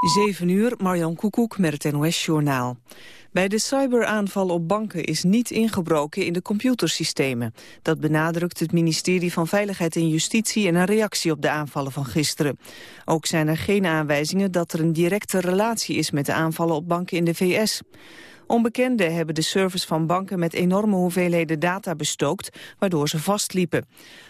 7 uur, Marjan Koekoek met het NOS-journaal. Bij de cyberaanval op banken is niet ingebroken in de computersystemen. Dat benadrukt het ministerie van Veiligheid en Justitie in een reactie op de aanvallen van gisteren. Ook zijn er geen aanwijzingen dat er een directe relatie is met de aanvallen op banken in de VS. Onbekenden hebben de servers van banken met enorme hoeveelheden data bestookt, waardoor ze vastliepen.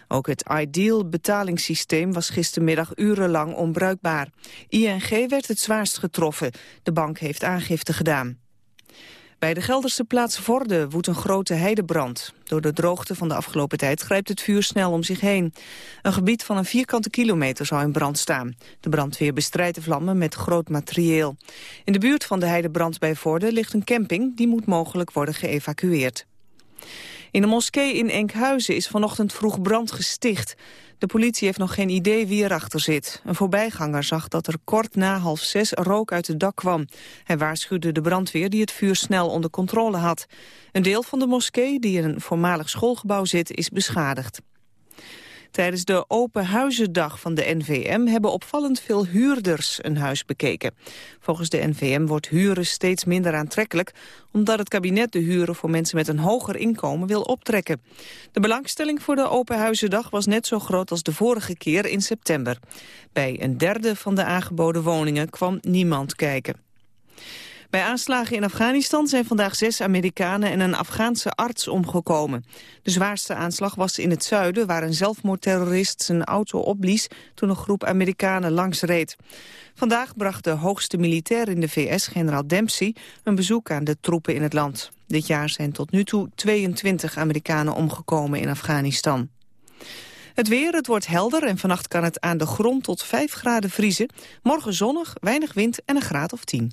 Ook het Ideal betalingssysteem was gistermiddag urenlang onbruikbaar. ING werd het zwaarst getroffen. De bank heeft aangifte gedaan. Bij de Gelderse plaats Vorde woedt een grote heidebrand. Door de droogte van de afgelopen tijd grijpt het vuur snel om zich heen. Een gebied van een vierkante kilometer zou in brand staan. De brandweer bestrijdt de vlammen met groot materieel. In de buurt van de heidebrand bij Vorde ligt een camping... die moet mogelijk worden geëvacueerd. In de moskee in Enkhuizen is vanochtend vroeg brand gesticht. De politie heeft nog geen idee wie erachter zit. Een voorbijganger zag dat er kort na half zes rook uit het dak kwam. Hij waarschuwde de brandweer die het vuur snel onder controle had. Een deel van de moskee, die in een voormalig schoolgebouw zit, is beschadigd. Tijdens de Open Huizendag van de NVM hebben opvallend veel huurders een huis bekeken. Volgens de NVM wordt huren steeds minder aantrekkelijk... omdat het kabinet de huren voor mensen met een hoger inkomen wil optrekken. De belangstelling voor de Open Huizendag was net zo groot als de vorige keer in september. Bij een derde van de aangeboden woningen kwam niemand kijken. Bij aanslagen in Afghanistan zijn vandaag zes Amerikanen en een Afghaanse arts omgekomen. De zwaarste aanslag was in het zuiden, waar een zelfmoordterrorist zijn auto opblies toen een groep Amerikanen langs reed. Vandaag bracht de hoogste militair in de VS, generaal Dempsey, een bezoek aan de troepen in het land. Dit jaar zijn tot nu toe 22 Amerikanen omgekomen in Afghanistan. Het weer, het wordt helder en vannacht kan het aan de grond tot 5 graden vriezen. Morgen zonnig, weinig wind en een graad of 10.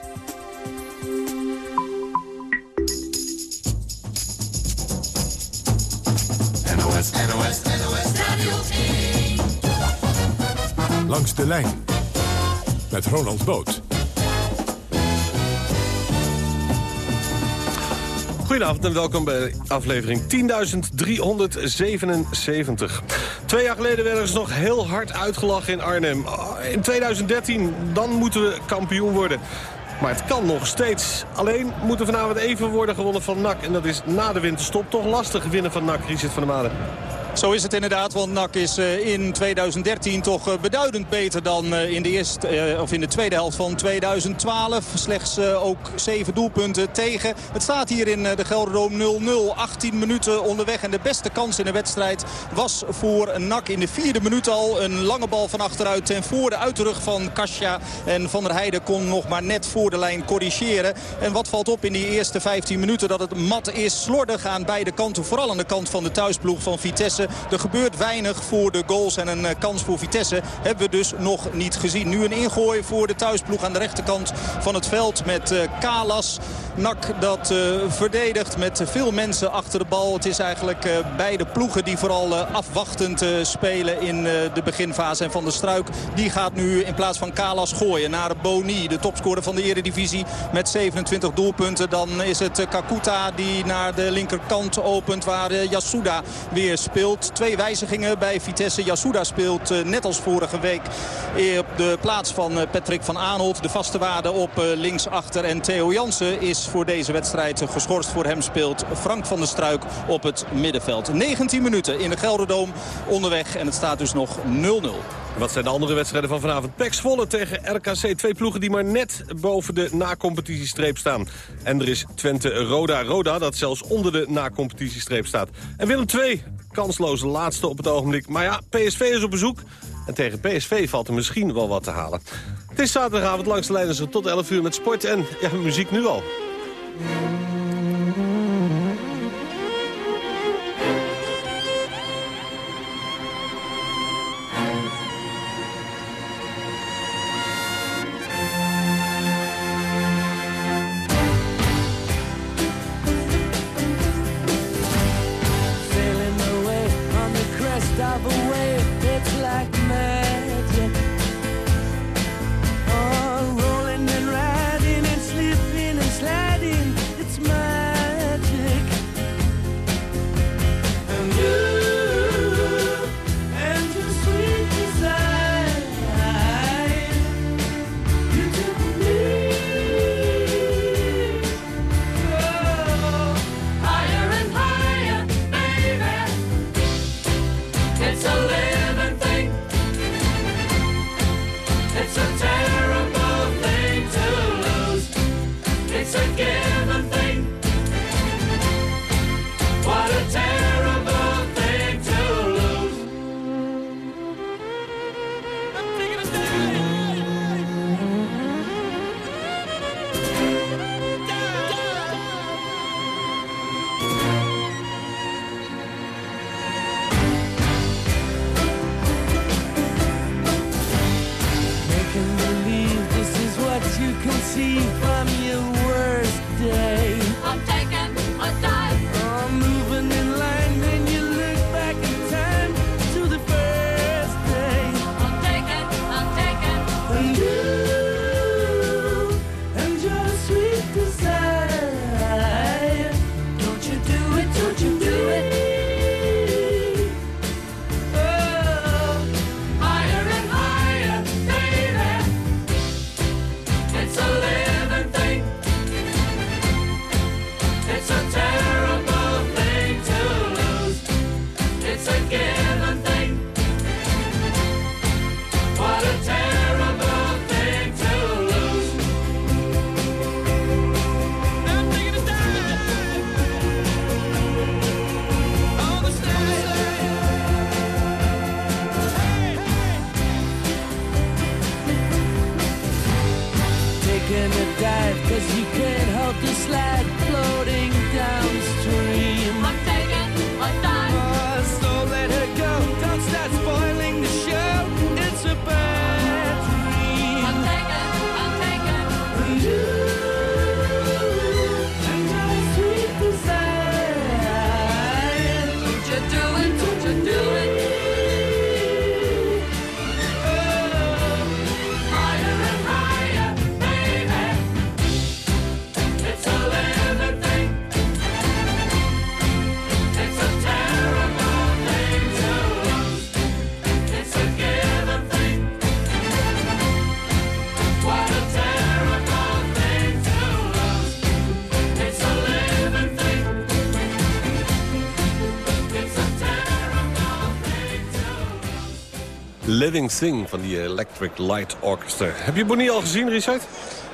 NOS, NOS, NOS Radio 1. Langs de lijn met Ronald Boot. Goedenavond en welkom bij aflevering 10.377. Twee jaar geleden werden ze nog heel hard uitgelachen in Arnhem. In 2013, dan moeten we kampioen worden. Maar het kan nog steeds. Alleen moet er vanavond even worden gewonnen van NAC. En dat is na de winterstop toch lastig winnen van NAC, Richard van der Maden. Zo is het inderdaad, want NAC is eh, in 2013 toch eh, beduidend beter dan eh, in de, eerste, of in de tweede helft van 2012. Slechts ook 7 doelpunten tegen. Het staat hier in de Gelderdoom 0-0. 18 minuten onderweg en de beste kans in de wedstrijd was voor NAC in de vierde minuut al. Een lange bal van achteruit ten voor de uitrug van Kasia. En Van der Heijden kon nog maar net voor de lijn corrigeren. En wat valt op in die eerste 15 minuten? Dat het mat is slordig aan beide kanten. Vooral aan de kant van de thuisploeg van Vitesse Er gebeurt weinig voor de goals en een kans voor Vitesse hebben we dus nog niet gezien. Nu een ingooi voor de thuisploeg aan de rechterkant van het veld met Kalas. Nak dat verdedigt met veel mensen achter de bal. Het is eigenlijk beide ploegen die vooral afwachtend spelen in de beginfase. En Van de Struik die gaat nu in plaats van Kalas gooien naar Boni. De topscorer van de eredivisie met 27 doelpunten. Dan is het Kakuta die naar de linkerkant opent waar Yasuda weer speelt. Twee wijzigingen bij Vitesse. Yasuda speelt net als vorige week op de plaats van Patrick van Aanholt. De vaste waarde op linksachter. En Theo Jansen is voor deze wedstrijd geschorst. Voor hem speelt Frank van der Struik op het middenveld. 19 minuten in de Gelderdoom onderweg. En het staat dus nog 0-0. Wat zijn de andere wedstrijden van vanavond? Pex Volle tegen RKC. Twee ploegen die maar net boven de na-competitiestreep staan. En er is Twente-Roda. Roda dat zelfs onder de na-competitiestreep staat. En Willem II, kansloze laatste op het ogenblik. Maar ja, PSV is op bezoek. En tegen PSV valt er misschien wel wat te halen. Het is zaterdagavond langs de lijnen tot 11 uur met sport en ja, muziek nu al. Living Thing van die Electric Light Orchestra. Heb je Bonnie al gezien, Richard?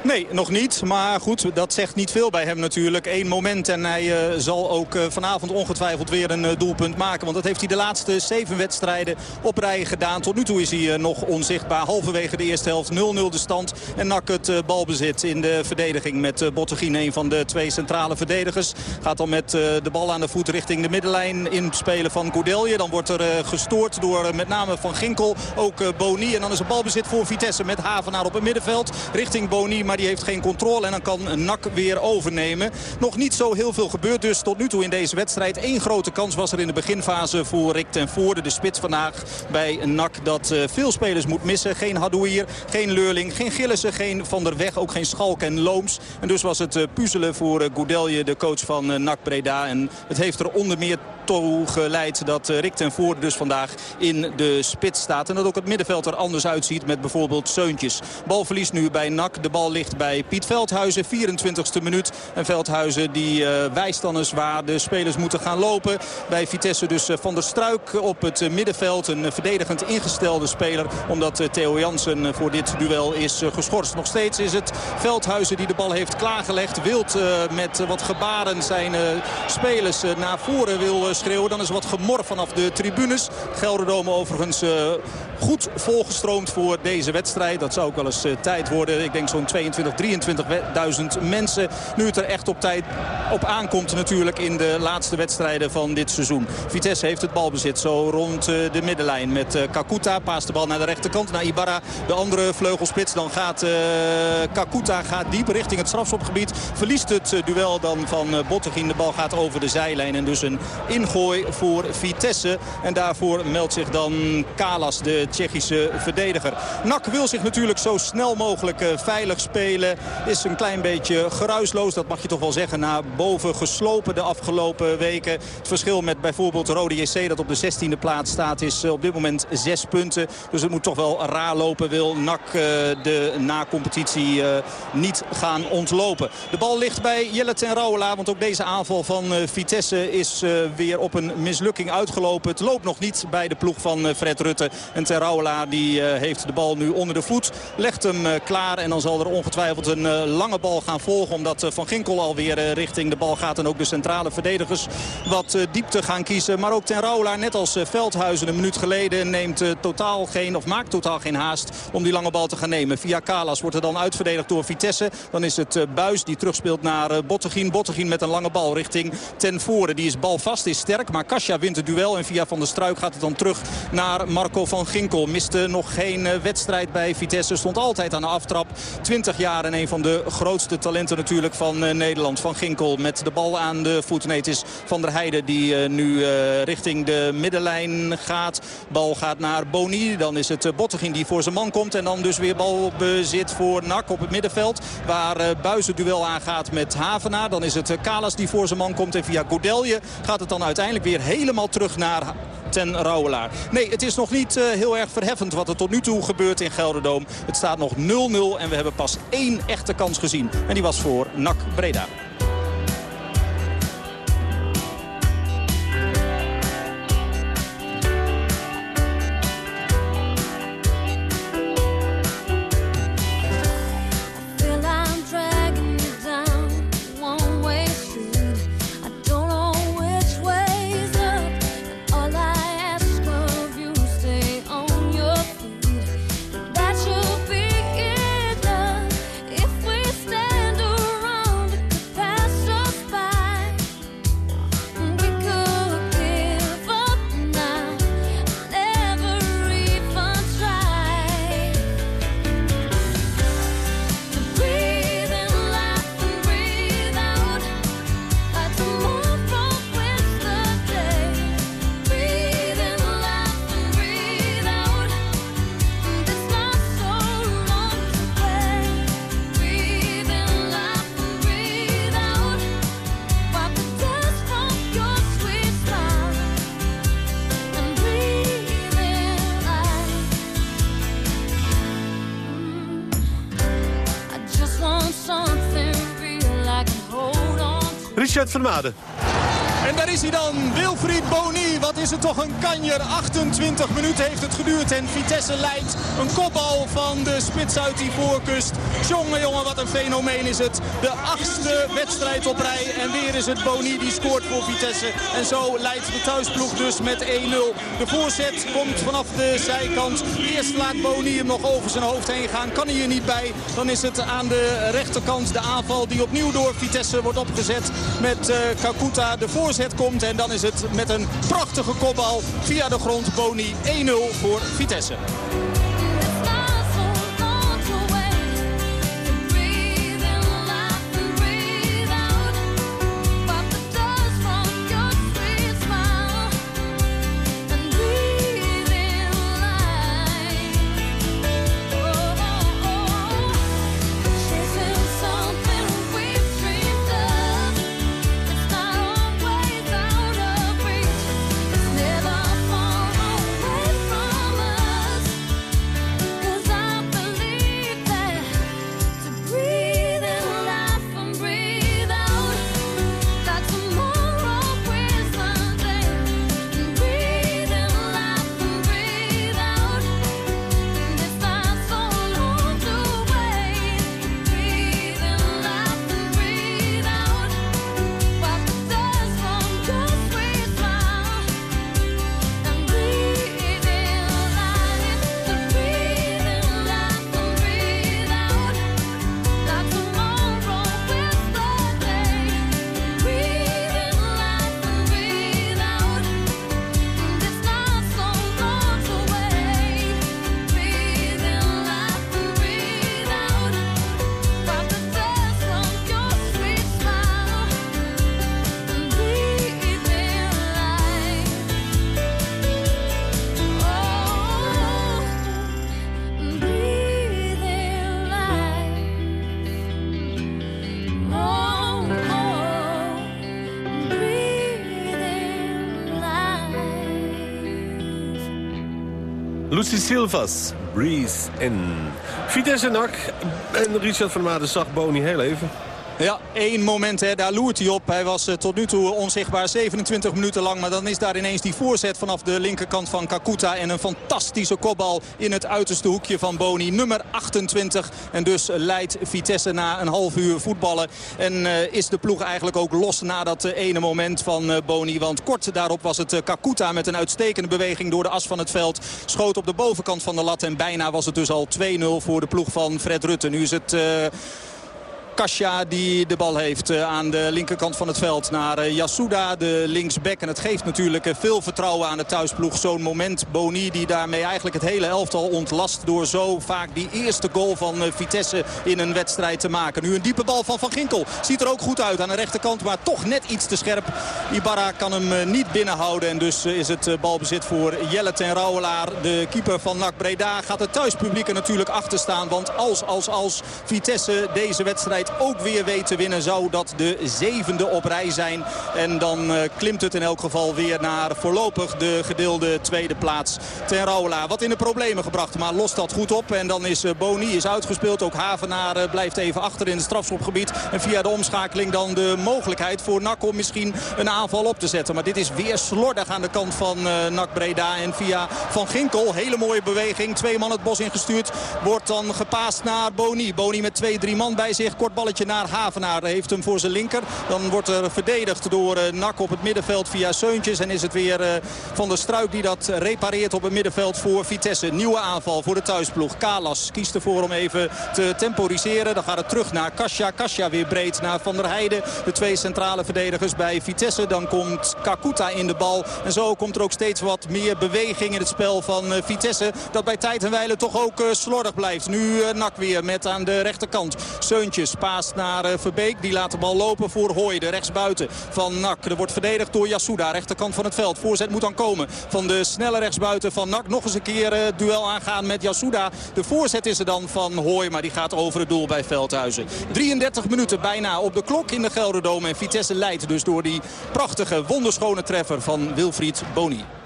Nee, nog niet. Maar goed, dat zegt niet veel bij hem natuurlijk. Eén moment en hij uh, zal ook uh, vanavond ongetwijfeld weer een uh, doelpunt maken. Want dat heeft hij de laatste zeven wedstrijden op rij gedaan. Tot nu toe is hij nog onzichtbaar. Halverwege de eerste helft 0-0 de stand. En Nak het balbezit in de verdediging met Bottegien. Een van de twee centrale verdedigers. Gaat dan met de bal aan de voet richting de middenlijn in het spelen van Goudelje. Dan wordt er gestoord door met name Van Ginkel. Ook Boni. En dan is het balbezit voor Vitesse met Havenaar op het middenveld. Richting Boni. Maar die heeft geen controle. En dan kan Nak weer overnemen. Nog niet zo heel veel gebeurd dus tot nu toe in deze wedstrijd. Eén grote kans was er in de beginfase voor Rick ten Voorde. De spits vandaag bij Nak dat uh, veel spelers moet missen. Geen Hadouier, geen Leurling, geen Gillissen, geen Van der Weg. Ook geen Schalk en Looms. En dus was het uh, puzzelen voor uh, Goudelje, de coach van Nak Breda. En het heeft er onder meer toe geleid dat Rick ten Voorde dus vandaag in de spits staat. En dat ook het middenveld er anders uitziet met bijvoorbeeld Seuntjes. Balverlies nu bij Nak. De bal ligt bij Piet Veldhuizen. 24e minuut. En Veldhuizen die uh, wijst dan eens waar de spelers moeten gaan lopen. Bij Vitesse dus uh, Van der Struik op het middenveld. Een verdedigend ingestelde speler. Omdat Theo Jansen voor dit duel is geschorst. Nog steeds is het Veldhuizen die de bal heeft klaargelegd. Wilt met wat gebaren zijn spelers naar voren wil schreeuwen. Dan is wat gemor vanaf de tribunes. Gelderdoom overigens goed volgestroomd voor deze wedstrijd. Dat zou ook wel eens tijd worden. Ik denk zo'n 22, 23.000 mensen. Nu het er echt op tijd op aankomt natuurlijk in de laatste wedstrijden van dit seizoen. Vitesse heeft het balbezit zo rond de middenlijn met Kakuta. Paast de bal naar de rechterkant, naar Ibarra. De andere vleugelspits. Dan gaat Kakuta gaat diep richting het strafschopgebied. Verliest het duel dan van Bottegien. De bal gaat over de zijlijn. En dus een ingooi voor Vitesse. En daarvoor meldt zich dan Kalas, de Tsjechische verdediger. Nak wil zich natuurlijk zo snel mogelijk veilig spelen. Is een klein beetje geruisloos. Dat mag je toch wel zeggen. Na boven geslopen de afgelopen weken. Het verschil met bijvoorbeeld Rode JC dat op de 16e plaats staat is op dit moment zes punten. Dus het moet toch wel raar lopen. Wil NAC de na-competitie niet gaan ontlopen. De bal ligt bij Jelle ten Rauwela. Want ook deze aanval van Vitesse is weer op een mislukking uitgelopen. Het loopt nog niet bij de ploeg van Fred Rutte. En Rauwela die heeft de bal nu onder de voet. Legt hem klaar en dan zal er ongetwijfeld een lange bal gaan volgen. Omdat Van Ginkel alweer richting de bal gaat. En ook de centrale verdedigers wat diepte gaan kiezen. Maar ook ten Rauwela, net als Veldhuizen een minuut geleden, neemt totaal geen, of maakt totaal geen haast om die lange bal te gaan nemen. Via Kalas wordt er dan uitverdedigd door Vitesse. Dan is het Buis die terugspeelt naar Bottegien. Bottegien met een lange bal richting ten voren. Die is balvast, is sterk. Maar Kasia wint het duel. En via Van der Struik gaat het dan terug naar Marco van Ginkel. Miste nog geen wedstrijd bij Vitesse. Stond altijd aan de aftrap. 20 jaar en een van de grootste talenten natuurlijk van Nederland. Van Ginkel met de bal aan de voet. Nee, het is Van der Heijden die nu richting de middenlijn gaat. Bal gaat naar Boni. Dan is het Bottegien die voor zijn man komt. En dan dus weer balbezit voor Nak op het middenveld. Waar Buis het duel aangaat met Havenaar. Dan is het Kalas die voor zijn man komt. En via Godelje gaat het dan uiteindelijk weer helemaal terug naar ten Rauwelaar. Nee, het is nog niet uh, erg verheffend wat er tot nu toe gebeurt in Gelderdoom. Het staat nog 0-0 en we hebben pas één echte kans gezien. En die was voor NAC Breda. En daar is hij dan, Wilfried Boni. Wat is het toch een kanjer. 28 minuten heeft het geduurd en Vitesse leidt. Een kopbal van de spits uit die voorkust. Jongen, jongen, wat een fenomeen is het. De achtste wedstrijd op rij. En weer is het Boni die scoort voor Vitesse. En zo leidt de thuisploeg dus met 1-0. De voorzet komt vanaf de zijkant. Eerst laat Boni hem nog over zijn hoofd heen gaan. Kan hij er niet bij. Dan is het aan de rechterkant de aanval die opnieuw door Vitesse wordt opgezet. Met uh, Kakuta. De voorzet komt en dan is het met een prachtige kopbal via de grond. Boni 1-0 voor Vitesse. Lucy Silvas, Breeze in. Vitesse NAC en Richard van der zag Boni heel even. Ja, één moment, hè, daar loert hij op. Hij was uh, tot nu toe onzichtbaar 27 minuten lang. Maar dan is daar ineens die voorzet vanaf de linkerkant van Kakuta. En een fantastische kopbal in het uiterste hoekje van Boni. Nummer 28. En dus leidt Vitesse na een half uur voetballen. En uh, is de ploeg eigenlijk ook los na dat uh, ene moment van Boni. Want kort daarop was het Kakuta met een uitstekende beweging door de as van het veld. Schoot op de bovenkant van de lat. En bijna was het dus al 2-0 voor de ploeg van Fred Rutte. Nu is het... Kasia die de bal heeft eh, aan de linkerkant van het veld naar eh, Yasuda, de linksback. En het geeft natuurlijk eh, veel vertrouwen aan de thuisploeg. Zo'n moment, Boni die daarmee eigenlijk het hele elftal ontlast... door zo vaak die eerste goal van Vitesse in een wedstrijd te maken. Nu een diepe bal van Van Ginkel. Ziet er ook goed uit aan de rechterkant, maar toch net iets te scherp. Ibarra kan hem niet binnenhouden en dus is het balbezit voor Jelle ten Rouwelaar. De keeper van NAC Breda gaat het thuispubliek er natuurlijk achter staan. Want als, als, als Vitesse deze wedstrijd ook weer weet te winnen... zou dat de zevende op rij zijn. En dan uh, klimt het in elk geval weer naar voorlopig de gedeelde tweede plaats. Ten Rauwela wat in de problemen gebracht, maar lost dat goed op. En dan is uh, Boni is uitgespeeld. Ook Havenaar uh, blijft even achter in het strafschopgebied. En via de omschakeling dan de mogelijkheid voor NAC om misschien een aanval op te zetten. Maar dit is weer slordig aan de kant van NAC Breda. En via Van Ginkel, hele mooie beweging. Twee man het bos ingestuurd. Wordt dan gepaast naar Boni. Boni met twee, drie man bij zich. Kort balletje naar Havenaar. Heeft hem voor zijn linker. Dan wordt er verdedigd door uh, Nak op het middenveld via Seuntjes. En is het weer uh, Van der Struik die dat repareert op het middenveld voor Vitesse. Nieuwe aanval voor de thuisploeg. Kalas kiest ervoor om even te temporiseren. Dan gaat het terug naar Kasia. Kasia weer breed naar Van der Heijden. De twee centrale verdedigers bij Vitesse. Dan komt Kakuta in de bal. En zo komt er ook steeds wat meer beweging in het spel van uh, Vitesse. Dat bij tijd en wijle toch ook slordig blijft. Nu Nak weer met aan de rechterkant. Seuntjes paast naar uh, Verbeek. Die laat de bal lopen voor Hooi, de rechtsbuiten van Nak. Er wordt verdedigd door Yasuda, rechterkant van het veld. Voorzet moet dan komen van de snelle rechtsbuiten van Nak. Nog eens een keer uh, duel aangaan met Yasuda. De voorzet is er dan van Hooi, maar die gaat over het doel bij Veldhuizen. 33 minuten bijna op de klok in de Gelderdome. En Vitesse leidt dus door die prachtige, wonderschone treffer van Wilfried Boni.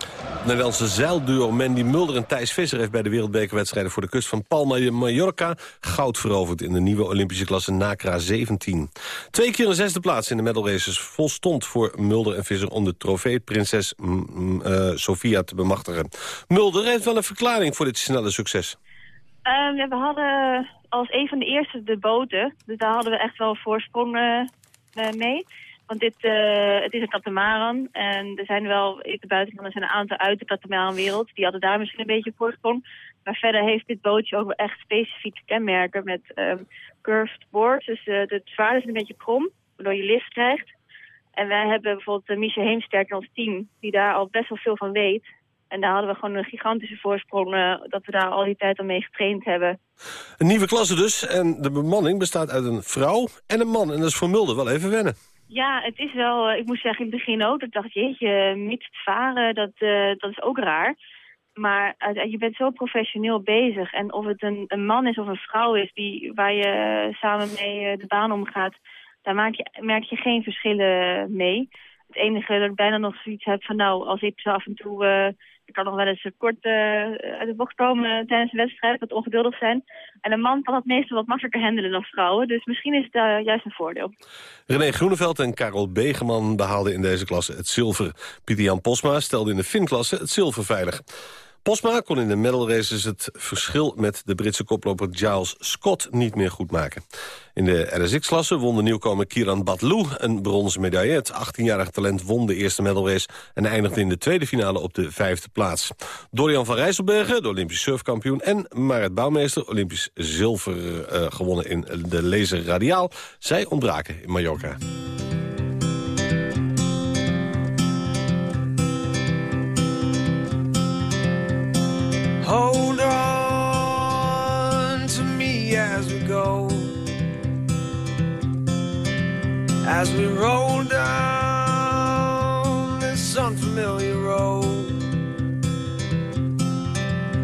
Nederlandse zeilduo Mandy Mulder en Thijs Visser... heeft bij de wereldbekerwedstrijden voor de kust van Palma de Mallorca... goud veroverd in de nieuwe Olympische klasse NACRA 17. Twee keer een zesde plaats in de medal races volstond voor Mulder en Visser... om de trofee prinses uh, Sofia te bemachtigen. Mulder heeft wel een verklaring voor dit snelle succes. Uh, we hadden als een van de eerste de boten. Dus daar hadden we echt wel voorsprong uh, mee. Want dit, uh, het is een katamaran. En er zijn wel, in de buitenland er zijn een aantal uit de katamaranwereld. Die hadden daar misschien een beetje voorsprong. Maar verder heeft dit bootje ook wel echt specifieke kenmerken met um, curved boards. Dus de zwaar is een beetje krom, waardoor je lift krijgt. En wij hebben bijvoorbeeld uh, Michel Heemsterk in ons team, die daar al best wel veel van weet. En daar hadden we gewoon een gigantische voorsprong dat we daar al die tijd al mee getraind hebben. Een nieuwe klasse dus. En de bemanning bestaat uit een vrouw en een man. En dat is voor Mulder wel even wennen. Ja, het is wel, ik moet zeggen in het begin ook. Dat ik dacht, jeetje, mixed varen, dat, uh, dat is ook raar. Maar uh, je bent zo professioneel bezig. En of het een, een man is of een vrouw is die, waar je samen mee de baan omgaat... daar maak je, merk je geen verschillen mee. Het enige dat ik bijna nog zoiets heb van nou, als ik zo af en toe... Kan nog wel eens kort uh, uit de bocht komen tijdens de wedstrijd, wat ongeduldig zijn. En een man kan dat meestal wat makkelijker handelen dan vrouwen. Dus misschien is het uh, juist een voordeel. René Groeneveld en Karel Begeman behaalden in deze klasse het zilver. Pieter Jan Posma stelde in de Fin-klasse het zilver veilig. Posma kon in de medal races het verschil met de Britse koploper Giles Scott niet meer goed maken. In de RSX-klasse won de nieuwkomer Kiran Batlou een bronzen medaille. Het 18-jarig talent won de eerste medalrace en eindigde in de tweede finale op de vijfde plaats. Dorian van Rijsselbergen, de Olympisch surfkampioen, en Marit Bouwmeester, Olympisch zilver uh, gewonnen in de laser radiaal. Zij ontbraken in Mallorca. As we roll down this unfamiliar road.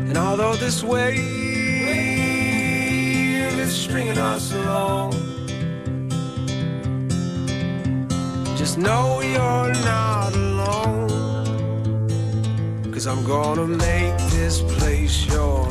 And although this wave is stringing us along, just know you're not alone. Cause I'm gonna make this place your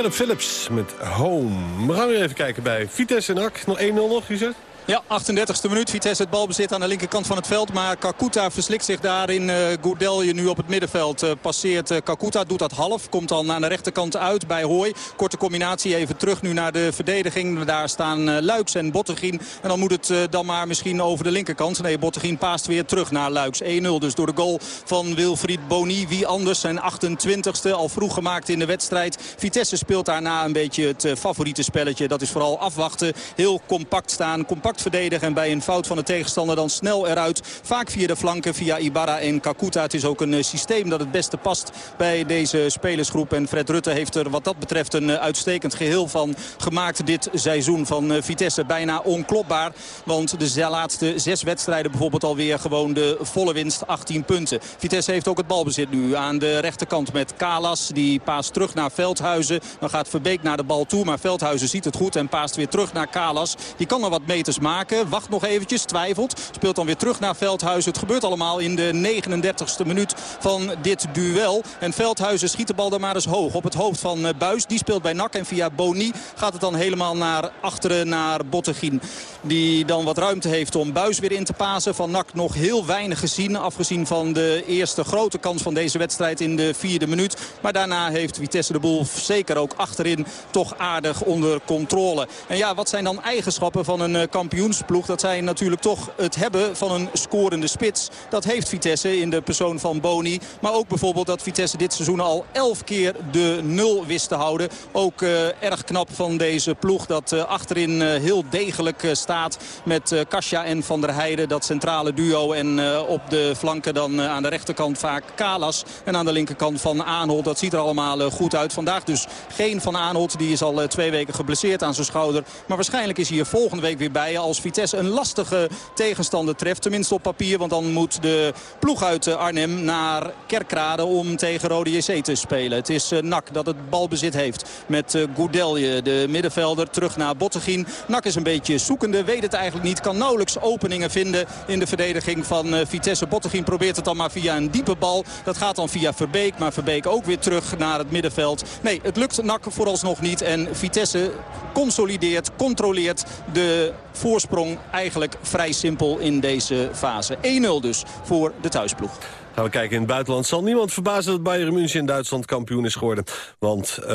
Philip Phillips met Home. We gaan weer even kijken bij Vitesse en AK. Nog 1-0 nog, Richard? Ja, 38e minuut. Vitesse het balbezit aan de linkerkant van het veld. Maar Kakuta verslikt zich daarin. Uh, Gourdelje nu op het middenveld uh, passeert uh, Kakuta. Doet dat half. Komt dan aan de rechterkant uit bij Hooi. Korte combinatie even terug nu naar de verdediging. Daar staan Luiks en Bottegien. En dan moet het dan maar misschien over de linkerkant. Nee, Bottegien paast weer terug naar Luiks. 1-0 dus door de goal van Wilfried Boni. Wie anders zijn 28e. Al vroeg gemaakt in de wedstrijd. Vitesse speelt daarna een beetje het favoriete spelletje. Dat is vooral afwachten. Heel compact staan. Compact verdedigen. En bij een fout van de tegenstander dan snel eruit. Vaak via de flanken, via Ibarra en Kakuta. Het is ook een systeem dat het beste past bij deze spelersgroep. En Fred Rutte heeft er wat dat betreft een uitstekend geheel van gemaakt dit seizoen van Vitesse. Bijna onklopbaar. Want de laatste zes wedstrijden bijvoorbeeld alweer gewoon de volle winst. 18 punten. Vitesse heeft ook het balbezit nu aan de rechterkant met Kalas. Die paast terug naar Veldhuizen. Dan gaat Verbeek naar de bal toe. Maar Veldhuizen ziet het goed en paast weer terug naar Kalas. Die kan er wat meters maken. Wacht nog eventjes, twijfelt. Speelt dan weer terug naar Veldhuizen. Het gebeurt allemaal in de 39ste minuut van dit duel. En Veldhuizen schiet de bal dan maar eens hoog. Op het hoofd van Buis. Die speelt bij Nak. En via Boni gaat het dan helemaal naar achteren naar Bottegien. Die dan wat ruimte heeft om Buis weer in te pasen. Van Nak nog heel weinig gezien. Afgezien van de eerste grote kans van deze wedstrijd in de vierde minuut. Maar daarna heeft Vitesse de boel zeker ook achterin toch aardig onder controle. En ja, wat zijn dan eigenschappen van een kampioensploeg? Dat zijn natuurlijk toch het hebben van een scorende spits. Dat heeft Vitesse in de persoon van Boni. Maar ook bijvoorbeeld dat Vitesse dit seizoen al elf keer de nul wist te houden. Ook uh, erg knap van deze ploeg dat uh, achterin uh, heel degelijk staat. Met Kasia en Van der Heijden, dat centrale duo. En op de flanken dan aan de rechterkant vaak Kalas. En aan de linkerkant Van Aanholt. Dat ziet er allemaal goed uit. Vandaag dus geen Van Aanholt. Die is al twee weken geblesseerd aan zijn schouder. Maar waarschijnlijk is hij hier volgende week weer bij als Vitesse een lastige tegenstander treft. Tenminste op papier, want dan moet de ploeg uit Arnhem naar Kerkrade om tegen Rode JC te spelen. Het is Nak dat het balbezit heeft met Goudelje, de middenvelder, terug naar Bottegien. Nak is een beetje zoekende, weet het eigenlijk niet. Kan nauwelijks openingen vinden in de verdediging van Vitesse. Bottegien probeert het dan maar via een diepe bal. Dat gaat dan via Verbeek, maar Verbeek ook weer terug naar het middenveld. Nee, het lukt Nak vooralsnog niet en Vitesse consolideert, controleert de voorsprong eigenlijk vrij simpel in deze fase. 1-0 dus voor de thuisploeg. Gaan we kijken in het buitenland. Zal niemand verbazen dat Bayern München in Duitsland kampioen is geworden. Want, uh,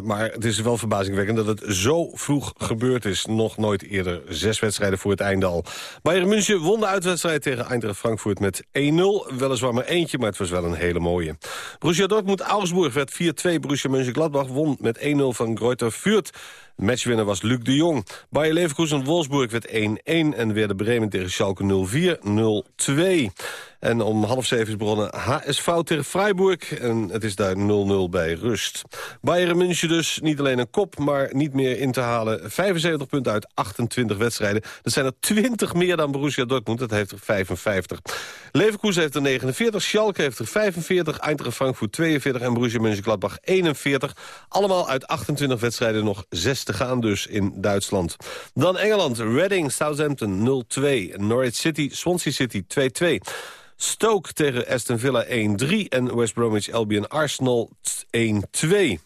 maar het is wel verbazingwekkend dat het zo vroeg gebeurd is. Nog nooit eerder zes wedstrijden voor het einde al. Bayern München won de uitwedstrijd tegen Eintracht Frankfurt met 1-0. Weliswaar maar eentje, maar het was wel een hele mooie. Borussia Dortmund-Augsburg werd 4-2. Borussia Mönchengladbach won met 1-0 van Greuther Fürth. Matchwinner was Luc de Jong. Bayer Leverkusen-Wolfsburg werd 1-1 en weer de Bremen tegen Schalke 0-4, 0-2. En om half zeven is begonnen HSV tegen Freiburg. En het is daar 0-0 bij rust. Bayern München dus niet alleen een kop, maar niet meer in te halen. 75 punten uit 28 wedstrijden. Dat zijn er 20 meer dan Borussia Dortmund. Dat heeft er 55. Leverkusen heeft er 49, Schalke heeft er 45, Eintracht Frankfurt 42 en Borussia Mönchengladbach 41. Allemaal uit 28 wedstrijden nog 6 te gaan dus in Duitsland. Dan Engeland, Reading, Southampton 0-2, Norwich City, Swansea City 2-2. Stoke tegen Aston Villa 1-3 en West Bromwich Albion Arsenal 1-2.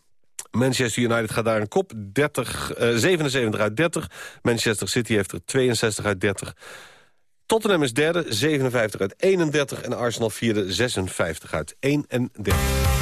Manchester United gaat daar een kop, 30, uh, 77 uit 30. Manchester City heeft er 62 uit 30. Tottenham is derde, 57 uit 31. En Arsenal vierde, 56 uit 31.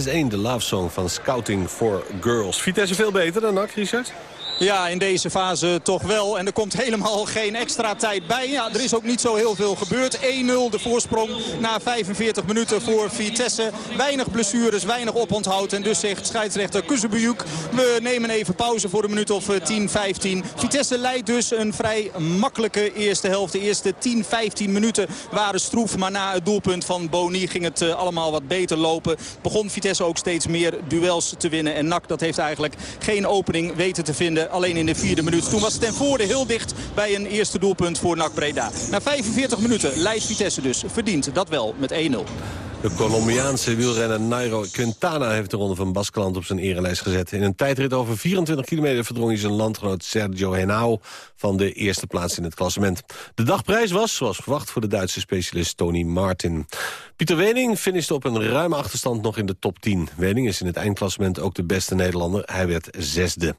Is één, de love song van Scouting for Girls. Vitesse veel beter dan NAC, Richard? Ja, in deze fase toch wel. En er komt helemaal geen extra tijd bij. Ja, er is ook niet zo heel veel gebeurd. 1-0 de voorsprong na 45 minuten voor Vitesse. Weinig blessures, weinig oponthoud. En dus zegt scheidsrechter Kuzebujuk... we nemen even pauze voor een minuut of eh, 10, 15. Vitesse leidt dus een vrij makkelijke eerste helft. De eerste 10, 15 minuten waren stroef. Maar na het doelpunt van Boni ging het eh, allemaal wat beter lopen. Begon Vitesse ook steeds meer duels te winnen. En NAC dat heeft eigenlijk geen opening weten te vinden alleen in de vierde minuut. Toen was ten voorde heel dicht bij een eerste doelpunt voor NAC Breda. Na 45 minuten leidt Vitesse dus. Verdient dat wel met 1-0. De Colombiaanse wielrenner Nairo Quintana heeft de ronde van Baskeland op zijn erelijst gezet. In een tijdrit over 24 kilometer verdrong hij zijn landgenoot Sergio Henao van de eerste plaats in het klassement. De dagprijs was, zoals verwacht, voor de Duitse specialist Tony Martin. Pieter Wening finishte op een ruime achterstand nog in de top 10. Wening is in het eindklassement ook de beste Nederlander. Hij werd zesde.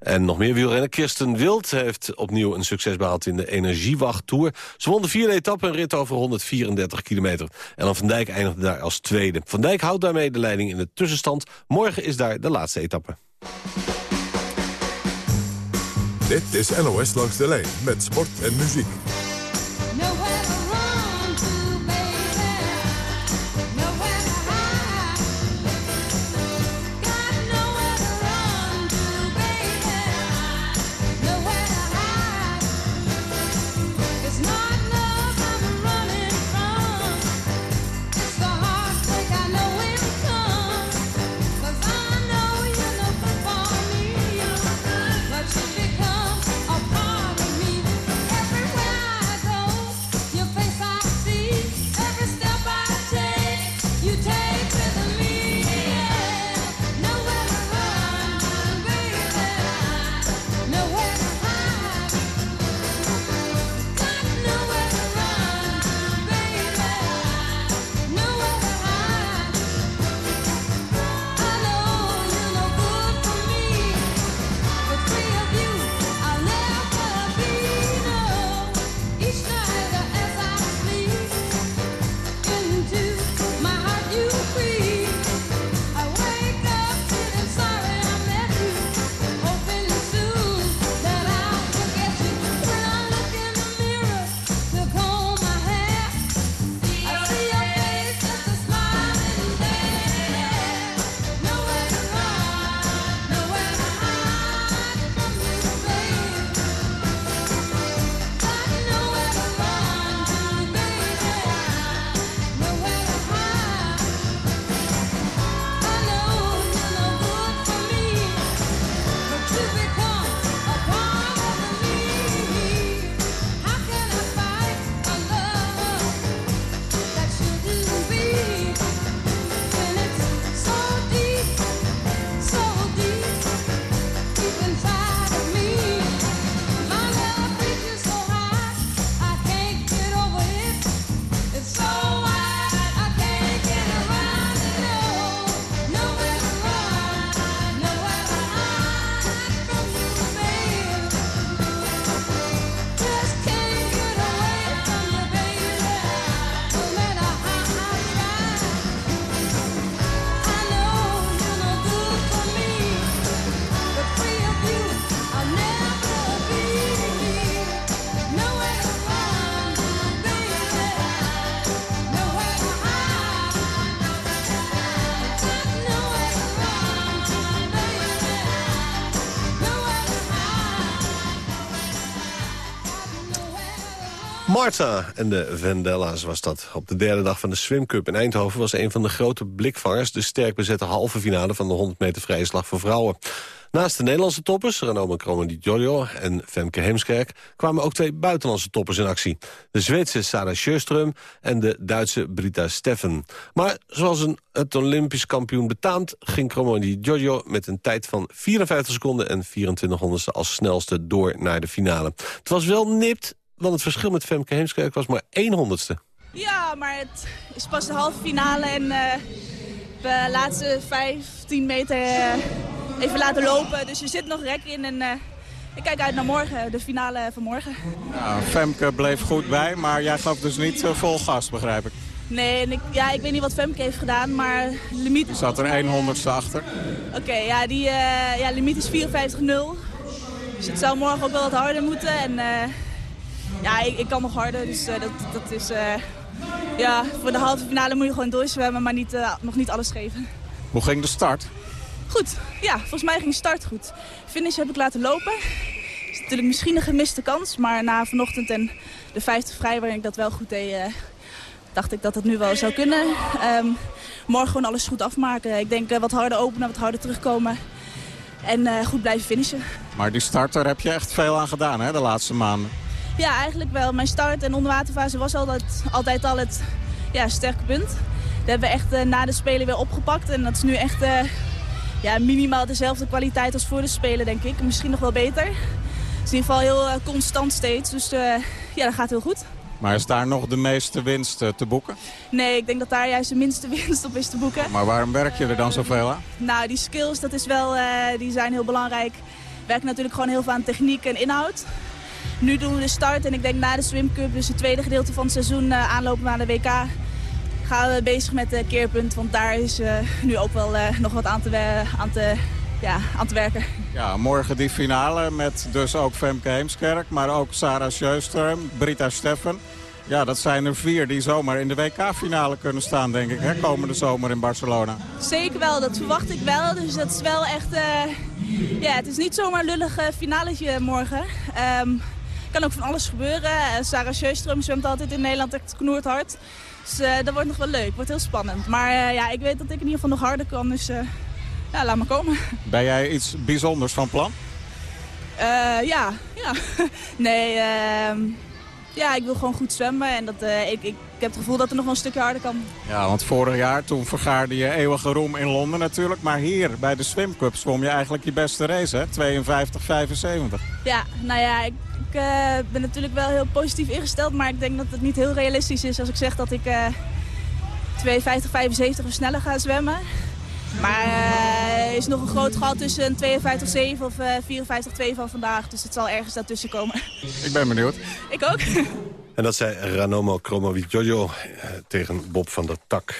En nog meer wielrenner. Kirsten Wild heeft opnieuw een succes behaald in de Energiewacht Tour. Ze won de vierde etappe, een rit over 134 kilometer. En dan Van Dijk eindigde daar als tweede. Van Dijk houdt daarmee de leiding in de tussenstand. Morgen is daar de laatste etappe. Dit is NOS Langs de Lijn met sport en muziek. En de Vendella's was dat. Op de derde dag van de Swim Cup in Eindhoven was een van de grote blikvangers... de sterk bezette halve finale van de 100 meter vrije slag voor vrouwen. Naast de Nederlandse toppers, Renome Kromandi Giorgio en Femke Heemskerk... kwamen ook twee buitenlandse toppers in actie. De Zweedse Sarah Sjöström en de Duitse Brita Steffen. Maar zoals een, het Olympisch kampioen betaamt... ging Kromandi Giorgio met een tijd van 54 seconden en 24 honderdste... als snelste door naar de finale. Het was wel nipt, want het verschil met Femke Heemskerk was maar 1 honderdste. Ja, maar het is pas de halve finale en uh, de laatste 15 meter uh, even laten lopen. Dus er zit nog rek in en uh, ik kijk uit naar morgen, de finale van morgen. Ja, Femke bleef goed bij, maar jij gaf dus niet vol gas, begrijp ik. Nee, en ik, ja, ik weet niet wat Femke heeft gedaan, maar limiet... Die zat er 100ste achter. Oké, okay, ja, die ja, limiet is 54-0. Dus het zou morgen ook wel wat harder moeten en... Ja, ik, ik, kan nog harder, dus uh, dat, dat is... Uh, ja, voor de halve finale moet je gewoon doorzwemmen, maar niet, uh, nog niet alles geven. Hoe ging de start? Goed, ja, volgens mij ging de start goed. Finish heb ik laten lopen. is natuurlijk misschien een gemiste kans, maar na vanochtend en de 50 vrij waarin ik dat wel goed deed... dacht ik dat het nu wel zou kunnen. Um, morgen gewoon alles goed afmaken. Ik denk wat harder openen, wat harder terugkomen. En goed blijven finishen. Maar die start, daar heb je echt veel aan gedaan, hè, de laatste maanden? Ja, eigenlijk wel. Mijn start- en onderwaterfase was altijd, altijd al het ja, sterke punt. Dat hebben we echt uh, na de Spelen weer opgepakt. En dat is nu echt uh, ja, minimaal dezelfde kwaliteit als voor de Spelen, denk ik. Misschien nog wel beter. Het is in ieder geval heel uh, constant steeds. Dus ja, dat gaat heel goed. Maar is daar nog de meeste winst te boeken? Nee, ik denk dat daar juist de minste winst op is te boeken. Maar waarom werk je er dan zoveel aan? Nou, die skills, dat is wel, die zijn heel belangrijk. We werken natuurlijk gewoon heel veel aan techniek en inhoud. Nu doen we de start en ik denk na de Swim Cup, dus het tweede gedeelte van het seizoen uh, aanlopen naar de WK, gaan we bezig met de keerpunt. Want daar is uh, nu ook wel uh, nog wat aan te, aan, te, ja, aan te werken. Ja, morgen die finale met dus ook Femke Heemskerk, maar ook Sarah Sjöström, Brita Steffen. Ja, dat zijn er vier die zomaar in de WK-finale kunnen staan, denk ik, hè, komende zomer in Barcelona. Zeker wel, dat verwacht ik wel. Dus dat is wel echt... ja, het is niet zomaar lullig finaletje morgen. Um, kan ook van alles gebeuren. Sarah Sjöström zwemt altijd in Nederland echt knoert hard. Dus uh, dat wordt nog wel leuk, wordt heel spannend. Maar uh, ja, ik weet dat ik in ieder geval nog harder kan, dus uh, ja, laat maar komen. Ben jij iets bijzonders van plan? ja, ja. nee, ehm, ja, ik wil gewoon goed zwemmen en dat, ik, ik, heb het gevoel dat er nog wel een stukje harder kan. Ja, want vorig jaar toen vergaarde je eeuwige roem in Londen natuurlijk. Maar hier bij de Swim Cup zwom je eigenlijk je beste race, hè? 52-75. Ja, nou ja, ik, ik uh, ben natuurlijk wel heel positief ingesteld, maar ik denk dat het niet heel realistisch is als ik zeg dat ik uh, 52, 75 of sneller ga zwemmen. Maar er uh, is nog een groot gat tussen een 52,7 of 54,2 van vandaag. Dus het zal ergens daartussen komen. Ik ben benieuwd. Ik ook. En dat zei Ranomo Kromowidjojo tegen Bob van der Tak.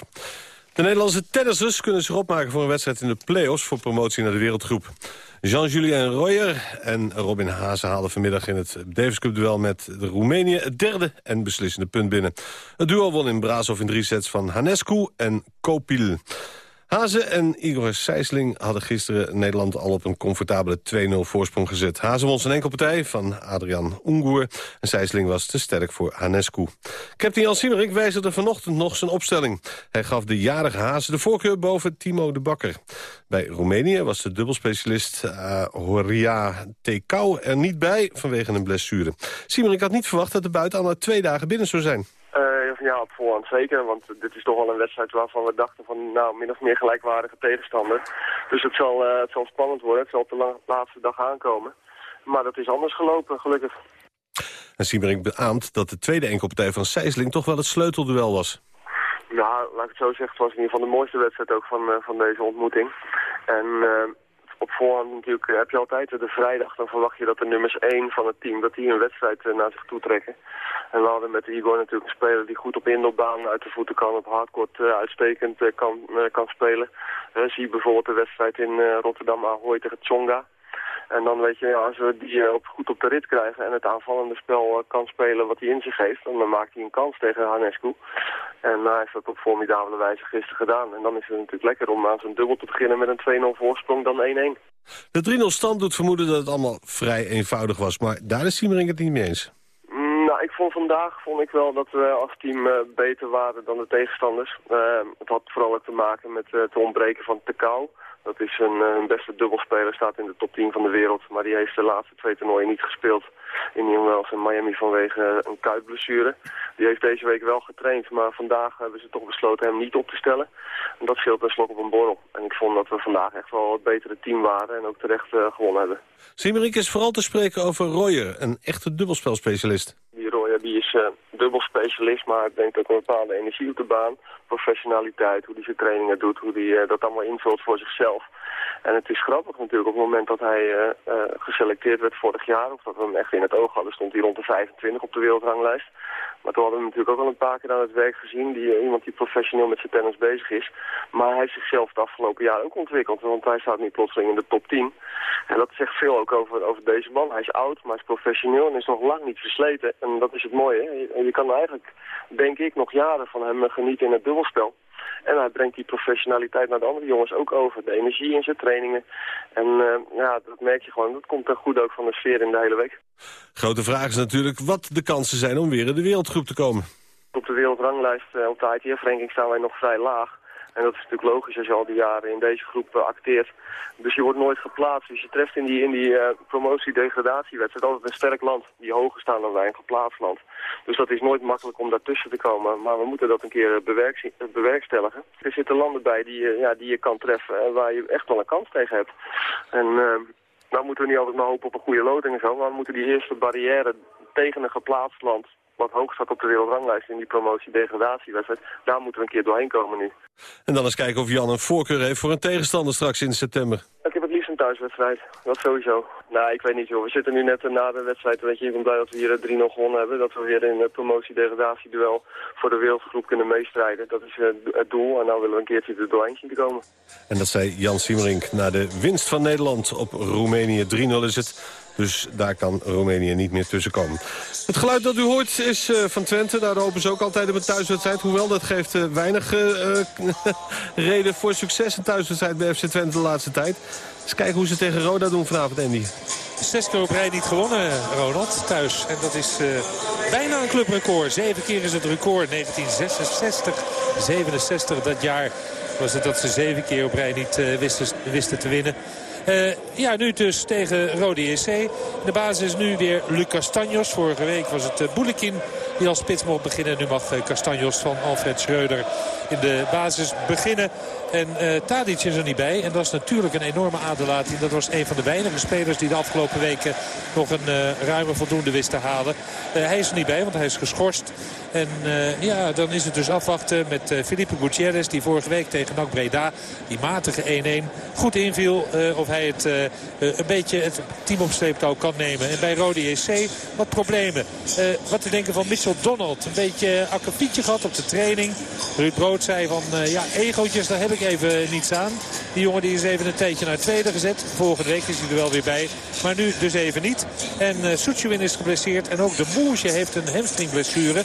De Nederlandse tennissers kunnen zich opmaken voor een wedstrijd in de play-offs... voor promotie naar de wereldgroep. Jean-Julien Royer en Robin Haase haalden vanmiddag in het Davis Cup duel met de Roemenië het derde en beslissende punt binnen. Het duo won in Brasov in drie sets van Hanescu en Kopil. Haze en Igor Sijsling hadden gisteren Nederland al op een comfortabele 2-0 voorsprong gezet. Haze won zijn enkelpartij van Adrian Ungur en Sijsling was te sterk voor Hanescu. Captain Jan Siemerik wijzigde vanochtend nog zijn opstelling. Hij gaf de jarige Haze de voorkeur boven Timo de Bakker. Bij Roemenië was de dubbelspecialist uh, Horia Tekau er niet bij vanwege een blessure. Siemerik had niet verwacht dat de buiten al na twee dagen binnen zou zijn. Ja, op voorhand zeker. Want dit is toch wel een wedstrijd waarvan we dachten van nou, min of meer gelijkwaardige tegenstander. Dus het zal, uh, het zal spannend worden. Het zal op de laatste dag aankomen. Maar dat is anders gelopen, gelukkig. En Siemering beaamt dat de tweede enkelpartij van Sijsling toch wel het sleutelduel was. Nou, laat ik het zo zeggen. Het was in ieder geval de mooiste wedstrijd ook van, uh, van deze ontmoeting. En... Op voorhand natuurlijk heb je altijd de vrijdag, dan verwacht je dat de nummers 1 van het team, dat die een wedstrijd naar zich toe trekken. En we hadden met Igor natuurlijk een speler die goed op inloopbaan uit de voeten kan, op hardcourt uitstekend kan, kan spelen. zie bijvoorbeeld de wedstrijd in Rotterdam Ahoy tegen Tsonga. En dan weet je, ja, als we die op, goed op de rit krijgen en het aanvallende spel kan spelen wat hij in zich heeft, dan maakt hij een kans tegen Hanescu. En hij heeft dat op formidabele wijze gisteren gedaan. En dan is het natuurlijk lekker om aan zijn dubbel te beginnen met een 2-0 voorsprong dan 1-1. De 3-0 stand doet vermoeden dat het allemaal vrij eenvoudig was, maar daar is Siemering het niet mee eens vond vandaag vond ik wel dat we als team eh, beter waren dan de tegenstanders. Eh, het had vooral ook te maken met eh, het ontbreken van Tekau. Dat is eh, een beste dubbelspeler, staat in de top 10 van de wereld. Maar die heeft de laatste twee toernooien niet gespeeld in New Wells en Miami vanwege een kuitblessure. Die heeft deze week wel getraind, maar vandaag hebben ze toch besloten hem niet op te stellen. En dat scheelt een slok op een borrel. En ik vond dat we vandaag echt wel het betere team waren en ook terecht eh, gewonnen hebben. Simmerik is vooral te spreken over Royer, een echte dubbelspelspecialist. Die Roya die is uh, dubbelspecialist, maar brengt ook een bepaalde energie op de baan. Professionaliteit, hoe hij zijn trainingen doet, hoe hij uh, dat allemaal invult voor zichzelf. En het is grappig natuurlijk, op het moment dat hij uh, uh, geselecteerd werd vorig jaar, of dat we hem echt in het oog hadden, stond hij rond de 25 op de wereldranglijst. Maar toen hadden we natuurlijk ook al een paar keer aan het werk gezien, die, iemand die professioneel met zijn tennis bezig is. Maar hij heeft zichzelf het afgelopen jaar ook ontwikkeld, want hij staat nu plotseling in de top 10. En dat zegt veel ook over, over deze man. Hij is oud, maar is professioneel en is nog lang niet versleten. En dat is het mooie. Je kan eigenlijk, denk ik, nog jaren van hem genieten in het dubbelspel. En hij brengt die professionaliteit naar de andere jongens ook over. De energie in zijn trainingen. En uh, ja, dat merk je gewoon. Dat komt ten goede ook van de sfeer in de hele week. Grote vraag is natuurlijk wat de kansen zijn om weer in de wereldgroep te komen. Op de wereldranglijst, uh, op de ITF-ranking staan wij nog vrij laag. En dat is natuurlijk logisch als je al die jaren in deze groep uh, acteert. Dus je wordt nooit geplaatst. Dus je treft in die, in die uh, promotie-degradatiewedstrijd altijd een sterk land. Die hoger staan dan wij, een geplaatst land. Dus dat is nooit makkelijk om daartussen te komen. Maar we moeten dat een keer bewerk, bewerkstelligen. Er zitten landen bij die, uh, ja, die je kan treffen en waar je echt wel een kans tegen hebt. En nou moeten we niet altijd maar hopen op een goede loting en zo. Maar we moeten die eerste barrière tegen een geplaatst land wat hoog staat op de wereldranglijst in die promotie-degradatiewedstrijd. Daar moeten we een keer doorheen komen nu. En dan eens kijken of Jan een voorkeur heeft voor een tegenstander straks in september. Ik heb het liefst een thuiswedstrijd. Dat sowieso. Nou, ik weet niet joh. We zitten nu net na de wedstrijd. Weet je, ik ben blij dat we hier 3-0 gewonnen hebben. Dat we weer in het promotie-degradatieduel voor de wereldgroep kunnen meestrijden. Dat is het doel. En nou willen we een keertje er doorheen zien te komen. En dat zei Jan Siemerink na de winst van Nederland op Roemenië. 3-0 is het. Dus daar kan Roemenië niet meer tussen komen. Het geluid dat u hoort is uh, van Twente. Daar hopen ze ook altijd op een thuiswedstrijd. Hoewel dat geeft uh, weinig uh, reden voor succes. Een thuiswedstrijd bij FC Twente de laatste tijd. Eens kijken hoe ze tegen Roda doen vanavond, Andy. Zes keer op rij niet gewonnen, Ronald, thuis. En dat is bijna een clubrecord. Zeven keer is het record. 1966, 67 dat jaar was het dat ze zeven keer op rij niet wisten, wisten te winnen. Uh, ja, nu dus tegen Rode EC. De basis is nu weer Luc Castanjos. Vorige week was het uh, Boulekin die als spits mocht beginnen. Nu mag uh, Castanjos van Alfred Schreuder in de basis beginnen. En uh, Tadic is er niet bij. En dat is natuurlijk een enorme aderlating. Dat was een van de weinige spelers die de afgelopen weken nog een uh, ruime voldoende wist te halen. Hij is er niet bij, want hij is geschorst. En ja, dan is het dus afwachten met Felipe Gutierrez... die vorige week tegen NAC Breda, die matige 1-1, goed inviel. of hij het een beetje het team op kan nemen. En bij Rode EC wat problemen. wat te denken van Mitchell Donald. Een beetje akkefietje gehad op de training. Ruud Brood zei van, ja, egootjes, daar heb ik even niets aan. Die jongen die is even een tijdje naar tweede gezet. Volgende week is hij er wel weer bij. Maar nu dus even niet. En uh, is geblesseerd. En ook de Moesje heeft een hamstringblessure.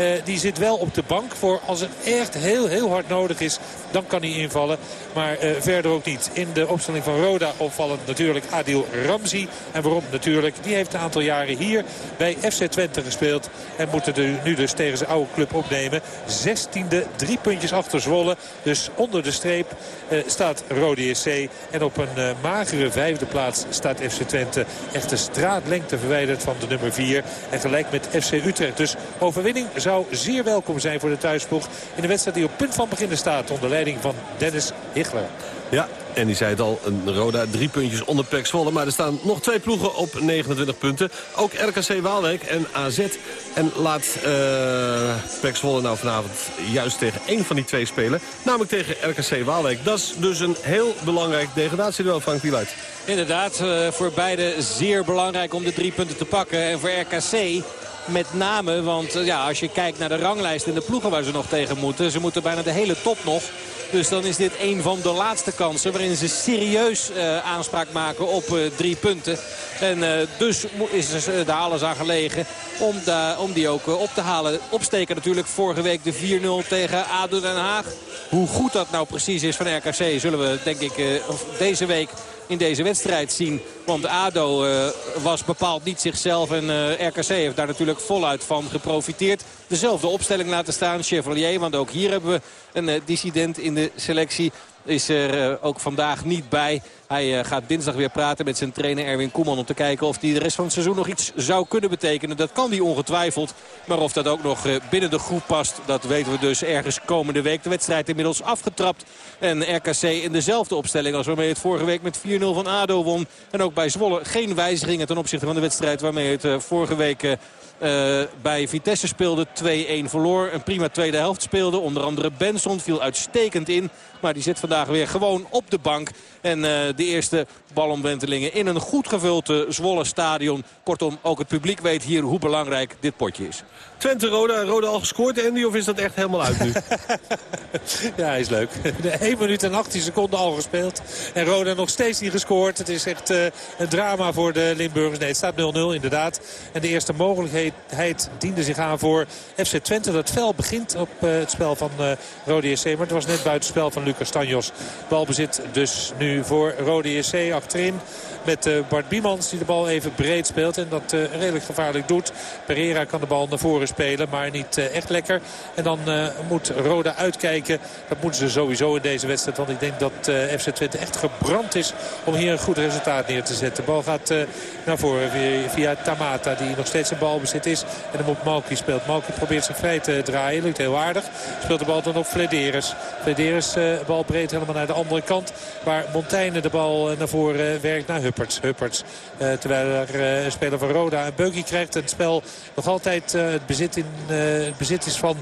Uh, die zit wel op de bank voor als het echt heel, heel hard nodig is. Dan kan hij invallen. Maar uh, verder ook niet. In de opstelling van Roda opvallend natuurlijk Adil Ramzi. En waarom natuurlijk? Die heeft een aantal jaren hier bij FC Twente gespeeld. En moet er nu dus tegen zijn oude club opnemen. 16e, drie puntjes achter Zwolle. Dus onder de streep uh, staat Rode SC. En op een magere vijfde plaats staat FC Twente. Echt een straatlengte verwijderd van de nummer 4. En gelijk met FC Utrecht. Dus overwinning zou zeer welkom zijn voor de thuisploeg. In de wedstrijd die op punt van beginnen staat onder leiding van Dennis Hichler. Ja, en die zei het al, een Roda drie puntjes onder Pek Zwolle. Maar er staan nog twee ploegen op 29 punten. Ook RKC Waalwijk en AZ. En laat uh, Pek Zwolle nou vanavond juist tegen één van die twee spelen. Namelijk tegen RKC Waalwijk. Dat is dus een heel belangrijk degradatieduel, Frank Wieluid. Inderdaad, uh, voor beide zeer belangrijk om de drie punten te pakken. En voor RKC met name, want uh, ja, als je kijkt naar de ranglijst in de ploegen waar ze nog tegen moeten. Ze moeten bijna de hele top nog. Dus dan is dit een van de laatste kansen waarin ze serieus uh, aanspraak maken op uh, drie punten. En dus is er daar alles aan gelegen om, om die ook op te halen. Opsteken natuurlijk vorige week de 4-0 tegen ADO Den Haag. Hoe goed dat nou precies is van RKC zullen we denk ik deze week in deze wedstrijd zien. Want ADO uh, was bepaald niet zichzelf en uh, RKC heeft daar natuurlijk voluit van geprofiteerd. Dezelfde opstelling laten staan, Chevrolet. Want ook hier hebben we een uh, dissident in de selectie is er ook vandaag niet bij. Hij gaat dinsdag weer praten met zijn trainer Erwin Koeman... om te kijken of hij de rest van het seizoen nog iets zou kunnen betekenen. Dat kan hij ongetwijfeld. Maar of dat ook nog binnen de groep past, dat weten we dus ergens komende week. De wedstrijd inmiddels afgetrapt. En RKC in dezelfde opstelling als waarmee het vorige week met 4-0 van ADO won. En ook bij Zwolle geen wijzigingen ten opzichte van de wedstrijd... waarmee het vorige week bij Vitesse speelde. 2-1 verloor. Een prima tweede helft speelde. Onder andere Benson viel uitstekend in. Maar die zit vandaag weer gewoon op de bank. En uh, de eerste balomwentelingen in een goed gevuld Zwolle stadion. Kortom, ook het publiek weet hier hoe belangrijk dit potje is. Twente Roda, Roda al gescoord Andy of is dat echt helemaal uit nu? ja, is leuk. De 1 minuut en 18 seconden al gespeeld. En Roda nog steeds niet gescoord. Het is echt uh, een drama voor de Limburgers. Nee, het staat 0-0 inderdaad. En de eerste mogelijkheid diende zich aan voor FC Twente. Dat fel begint op uh, het spel van uh, Rode SC. Maar het was net buiten spel van Lucas Stanjos. Balbezit dus nu voor Rode SC achterin. Met uh, Bart Biemans die de bal even breed speelt. En dat uh, redelijk gevaarlijk doet. Pereira kan de bal naar voren spelen. Maar niet uh, echt lekker. En dan moet Roda uitkijken. Dat moeten ze sowieso in deze wedstrijd. Want ik denk dat FC Twente echt gebrand is om hier een goed resultaat neer te zetten. De bal gaat naar voren via, Tamata. Die nog steeds een balbezit is. En hem op Malki speelt. Malki probeert zich vrij te draaien. Lukt heel aardig. Speelt de bal dan op Flederis. Flederis bal breed helemaal naar de andere kant. Waar Montaigne de bal naar voren werkt naar Hupperts. Hupperts. Uh, terwijl er uh, een speler van Roda een buggy krijgt. En het spel nog altijd het, bezit in, het bezit is van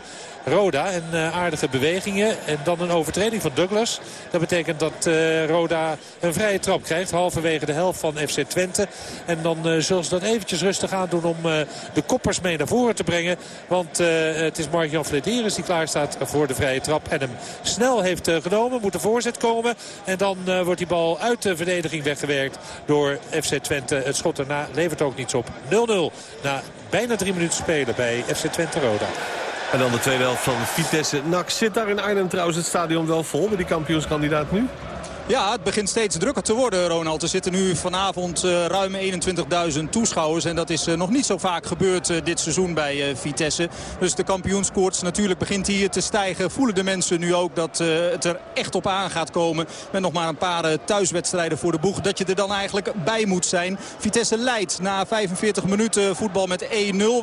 Roda. En uh, aardige bewegingen. En dan een overtreding van Douglas. Dat betekent dat uh, Roda een vrije trap krijgt. Halverwege de helft van FC Twente. En dan uh, zullen ze dat eventjes rustig aan doen om de koppers mee naar voren te brengen. Want het is Mark-Jan Flederis die klaar staat voor de vrije trap. En hem snel heeft genomen. Moet de voorzet komen. En dan wordt die bal uit de verdediging weggewerkt door FC Twente. Het schot daarna levert ook niets op. 0-0 na bijna drie minuten spelen bij FC Twente Roda. En dan de tweede helft van Vitesse. NAC zit daar in Arnhem trouwens het stadion wel vol met die kampioenskandidaat nu? Ja, het begint steeds drukker te worden, Ronald. Er zitten nu vanavond uh, ruim 21.000 toeschouwers. En dat is uh, nog niet zo vaak gebeurd uh, dit seizoen bij Vitesse. Dus de kampioenskoorts natuurlijk begint hier te stijgen. Voelen de mensen nu ook dat het er echt op aan gaat komen. Met nog maar een paar thuiswedstrijden voor de boeg. Dat je er dan eigenlijk bij moet zijn. Vitesse leidt na 45 minuten voetbal met 1-0.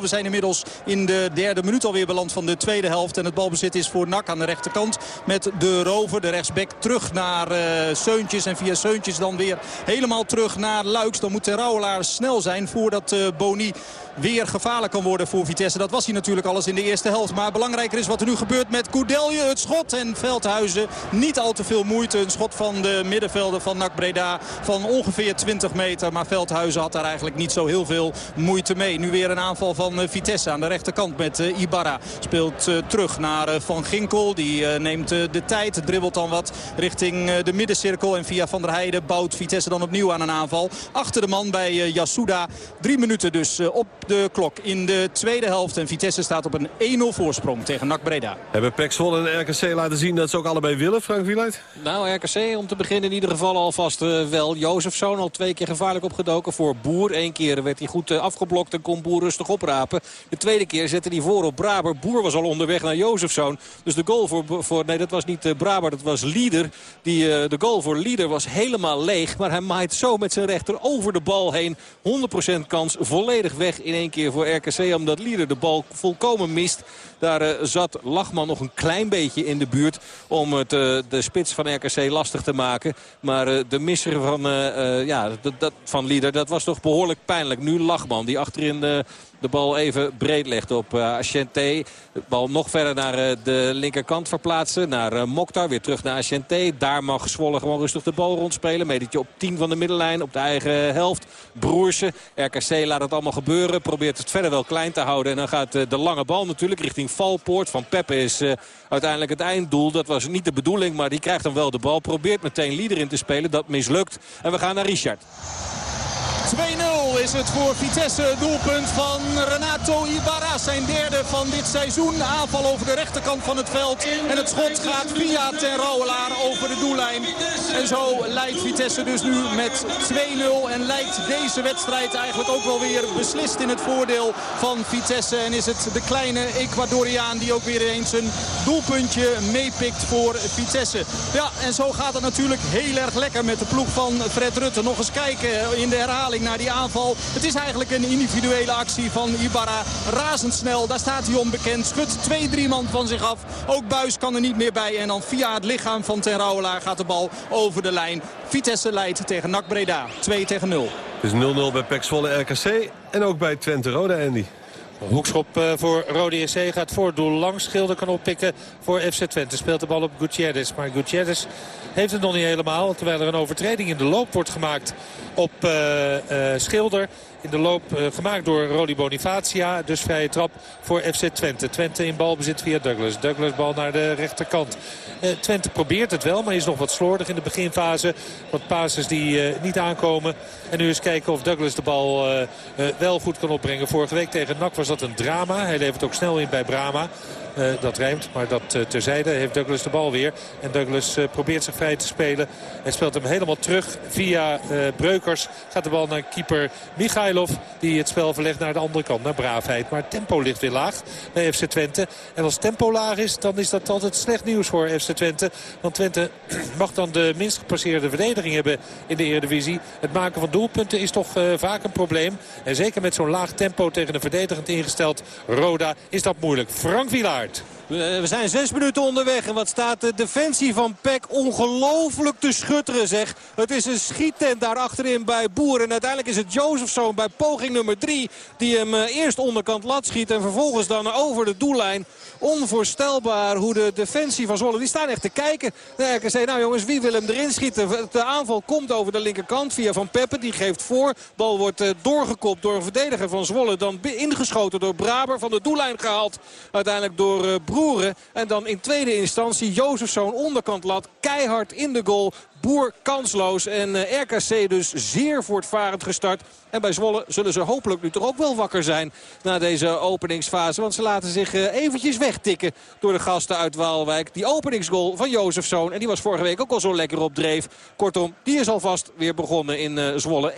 We zijn inmiddels in de derde minuut alweer beland van de tweede helft. En het balbezit is voor NAC aan de rechterkant. Met de rover, de rechtsback, terug naar Seuntjes. En via Seuntjes dan weer helemaal terug naar Luiks. Dan moet de Rauwelaar snel zijn voordat uh, Boni weer gevaarlijk kan worden voor Vitesse. Dat was hij natuurlijk alles in de eerste helft. Maar belangrijker is wat er nu gebeurt met Koudelje. Het schot en Veldhuizen. Niet al te veel moeite. Een schot van de middenvelder van NAC Breda van ongeveer 20 meter. Maar Veldhuizen had daar eigenlijk niet zo heel veel moeite mee. Nu weer een aanval van eh, Vitesse aan de rechterkant met uh, Ibarra. Speelt uh, terug naar Van Ginkel. Die neemt de tijd. Dribbelt dan wat richting de middencirkel. En via Van der Heijden bouwt Vitesse dan opnieuw aan een aanval. Achter de man bij Yasuda. Drie minuten dus op de klok in de tweede helft. En Vitesse staat op een 1-0 voorsprong tegen NAC Breda. Hebben Pek Zwolle en RKC laten zien dat ze ook allebei willen, Frank Wieluid? Nou, RKC om te beginnen in ieder geval alvast uh, wel. Jozefzoon al twee keer gevaarlijk opgedoken voor Boer. Eén keer werd hij goed uh, afgeblokt en kon Boer rustig oprapen. De tweede keer zette hij voor op Braber. Boer was al onderweg naar Jozefzoon. Dus de goal voor, voor nee dat was niet uh, Braber, dat was Lieder. Die, de goal voor Lieder was helemaal leeg. Maar hij maait zo met zijn rechter over de bal heen. 100% kans, volledig weg in één keer voor RKC. Omdat Lieder de bal volkomen mist. Daar uh, zat Lachman nog een klein beetje in de buurt om het, uh, de spits van RKC lastig te maken. Maar uh, de misser van, ja, dat, van Lieder, dat was toch behoorlijk pijnlijk. Nu Lachman, die achterin de bal even breed legt op uh. De bal nog verder naar uh, de linkerkant verplaatsen. Naar uh, Mokhtar. Weer terug naar Asciente. Daar mag Zwolle gewoon rustig de bal rondspelen. Metertje op 10 van de middenlijn. Op de eigen helft. Broersen. RKC laat het allemaal gebeuren. Probeert het verder wel klein te houden. En dan gaat de lange bal natuurlijk richting Valpoort. Van Peppe is uiteindelijk het einddoel. Dat was niet de bedoeling. Maar die krijgt dan wel de bal. Probeert meteen Lieder in te spelen. Dat mislukt. En we gaan naar Richard. 2-0 is het voor Vitesse. Doelpunt van Renato Ibarra. Zijn derde van dit seizoen. Aanval over de rechterkant van het veld. En het schot gaat via Ten Rouwelaar over de doellijn. En zo leidt Vitesse dus nu met 2-0. En lijkt deze wedstrijd eigenlijk ook wel weer beslist in het voordeel van Vitesse. En is het de kleine Ecuadoriaan die ook weer eens een doelpuntje meepikt voor Vitesse. Ja, en zo gaat het natuurlijk heel erg lekker met de ploeg van Fred Rutte. Nog eens kijken in de herhaling naar die aanval. Het is eigenlijk een individuele actie van Ibarra. Razendsnel, daar staat hij onbekend. Schudt twee, drie man van zich af. Ook Buis kan er niet meer bij. En dan via het lichaam van Ten Rouwelaar gaat de bal over de lijn. Vitesse leidt tegen NAC Breda. 2 tegen 0. Het is 0-0 bij PEC Zwolle RKC en ook bij Twente Roda, Andy. Hoekschop eh, voor Rode SC gaat voor doel langs. Schilder kan oppikken voor FC Twente. Speelt de bal op Gutierrez. Maar Gutierrez heeft het nog niet helemaal. Terwijl er een overtreding in de loop wordt gemaakt op uh, Schilder. In de loop uh, gemaakt door Rodi Bonifacia. Dus vrije trap voor FC Twente. Twente in balbezit via Douglas. Douglas bal naar de rechterkant. Uh, Twente probeert het wel, maar is nog wat slordig in de beginfase. Wat passes die uh, niet aankomen. En nu eens kijken of Douglas de bal wel goed kan opbrengen. Vorige week tegen NAC was dat een drama. Hij levert ook snel in bij Brama. Uh, dat rijmt, maar dat uh, terzijde heeft Douglas de bal weer. En Douglas uh, probeert zich vrij te spelen. Hij speelt hem helemaal terug via Breukers. Gaat de bal naar keeper Michailov. Die het spel verlegt naar de andere kant, naar Braafheid. Maar tempo ligt weer laag bij FC Twente. En als tempo laag is, dan is dat altijd slecht nieuws voor FC Twente. Want Twente mag dan de minst gepasseerde verdediging hebben in de Eredivisie. Het maken van doelpunten is toch vaak een probleem. En zeker met zo'n laag tempo tegen een verdedigend ingesteld Roda is dat moeilijk. Frank Wilaar. We zijn zes minuten onderweg. En wat staat de defensie van PEC ongelooflijk te schutteren zeg. Het is een schiettent daar achterin bij Boer. En uiteindelijk is het Josephson bij poging nummer drie. Die hem eerst onderkant lat schiet. En vervolgens dan over de doellijn. Onvoorstelbaar hoe de defensie van Zwolle. Die staan echt te kijken. RKC, nou jongens, wie wil hem erin schieten? De aanval komt over de linkerkant via Van Peppen. Die geeft voor. Bal wordt doorgekopt door een verdediger van Zwolle. Dan ingeschoten door Braber. Van de doellijn gehaald. Uiteindelijk door uh, Broeren. En dan in tweede instantie Jozefzoon onderkant lat. Keihard in de goal. Boer kansloos. En uh, RKC dus zeer voortvarend gestart. En bij Zwolle zullen ze hopelijk nu toch ook wel wakker zijn na deze openingsfase. Want ze laten zich uh, eventjes wegtikken door de gasten uit Waalwijk. Die openingsgoal van Jozefzoon. En die was vorige week ook al zo lekker op dreef. Kortom, die is alvast weer begonnen in uh, Zwolle.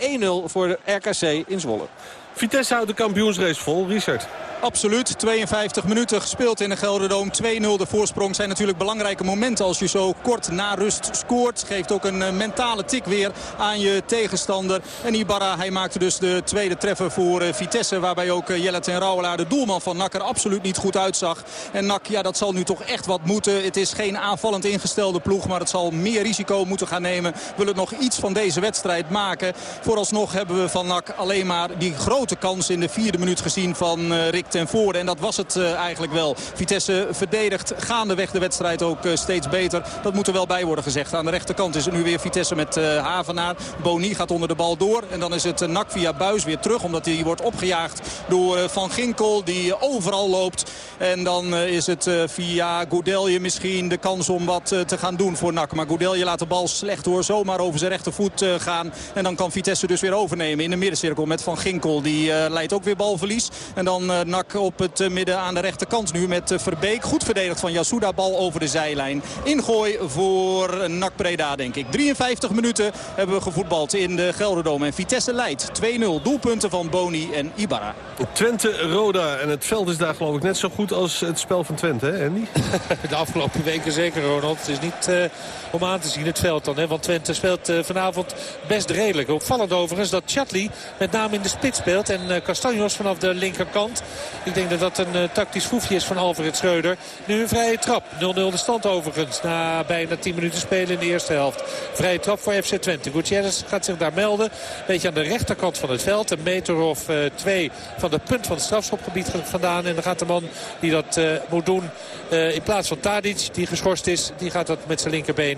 1-0 voor de RKC in Zwolle. Vitesse houdt de kampioensrace vol. Richard. Absoluut. 52 minuten gespeeld in de Gelderdoom. 2-0 de voorsprong zijn natuurlijk belangrijke momenten als je zo kort na rust scoort. Geeft ook een mentale tik weer aan je tegenstander. En Ibarra, hij maakte dus de tweede treffer voor Vitesse. Waarbij ook Jelle ten Rouwelaar, de doelman van NAC, er absoluut niet goed uitzag. En NAC, ja, dat zal nu toch echt wat moeten. Het is geen aanvallend ingestelde ploeg, maar het zal meer risico moeten gaan nemen. Wil het nog iets van deze wedstrijd maken. Vooralsnog hebben we van NAC alleen maar die grote kans in de vierde minuut gezien van Rick ten voorde. En dat was het uh, eigenlijk wel. Vitesse verdedigt gaandeweg de wedstrijd ook uh, steeds beter. Dat moet er wel bij worden gezegd. Aan de rechterkant is het nu weer Vitesse met Havenaar. Boni gaat onder de bal door. En dan is het Nak via Buis weer terug. Omdat hij wordt opgejaagd door Van Ginkel. Die overal loopt. En dan is het via Goudelje misschien de kans om wat te gaan doen voor Nak. Maar Goudelje laat de bal slecht hoor. Zomaar over zijn rechtervoet gaan. En dan kan Vitesse dus weer overnemen in de middencirkel met Van Ginkel. Die leidt ook weer balverlies. En dan Nak op het midden aan de rechterkant nu met Verbeek. Goed verdedigd van Yasuda. Bal over de zijlijn. Ingooi voor NAC Breda denk ik. 53 minuten hebben we gevoetbald in de Gelderdoom. En Vitesse leidt 2-0. Doelpunten van Boni en Ibarra. Twente, Roda. En het veld is daar geloof ik net zo goed als het spel van Twente, hè Andy? de afgelopen weken zeker, Ronald. Het is niet uh, om aan te zien het veld dan. Hè? Want Twente speelt uh, vanavond best redelijk. Opvallend overigens dat Chatli met name in de spits speelt. En uh, Castanjos vanaf de linkerkant. Ik denk dat dat een uh, tactisch foefje is van Alfred Schreuder. Nu een vrije trap. 0-0 de stand overigens. Na bijna 10 minuten spelen in de eerste helft. Vrije trap voor FC Twente. Gutierrez gaat zich daar melden. Beetje aan de rechterkant van het veld. Een meter of uh, twee van de punt van het strafschopgebied vandaan. En dan gaat de man die dat moet doen. In plaats van Tadic, die geschorst is, die gaat dat met zijn linkerbeen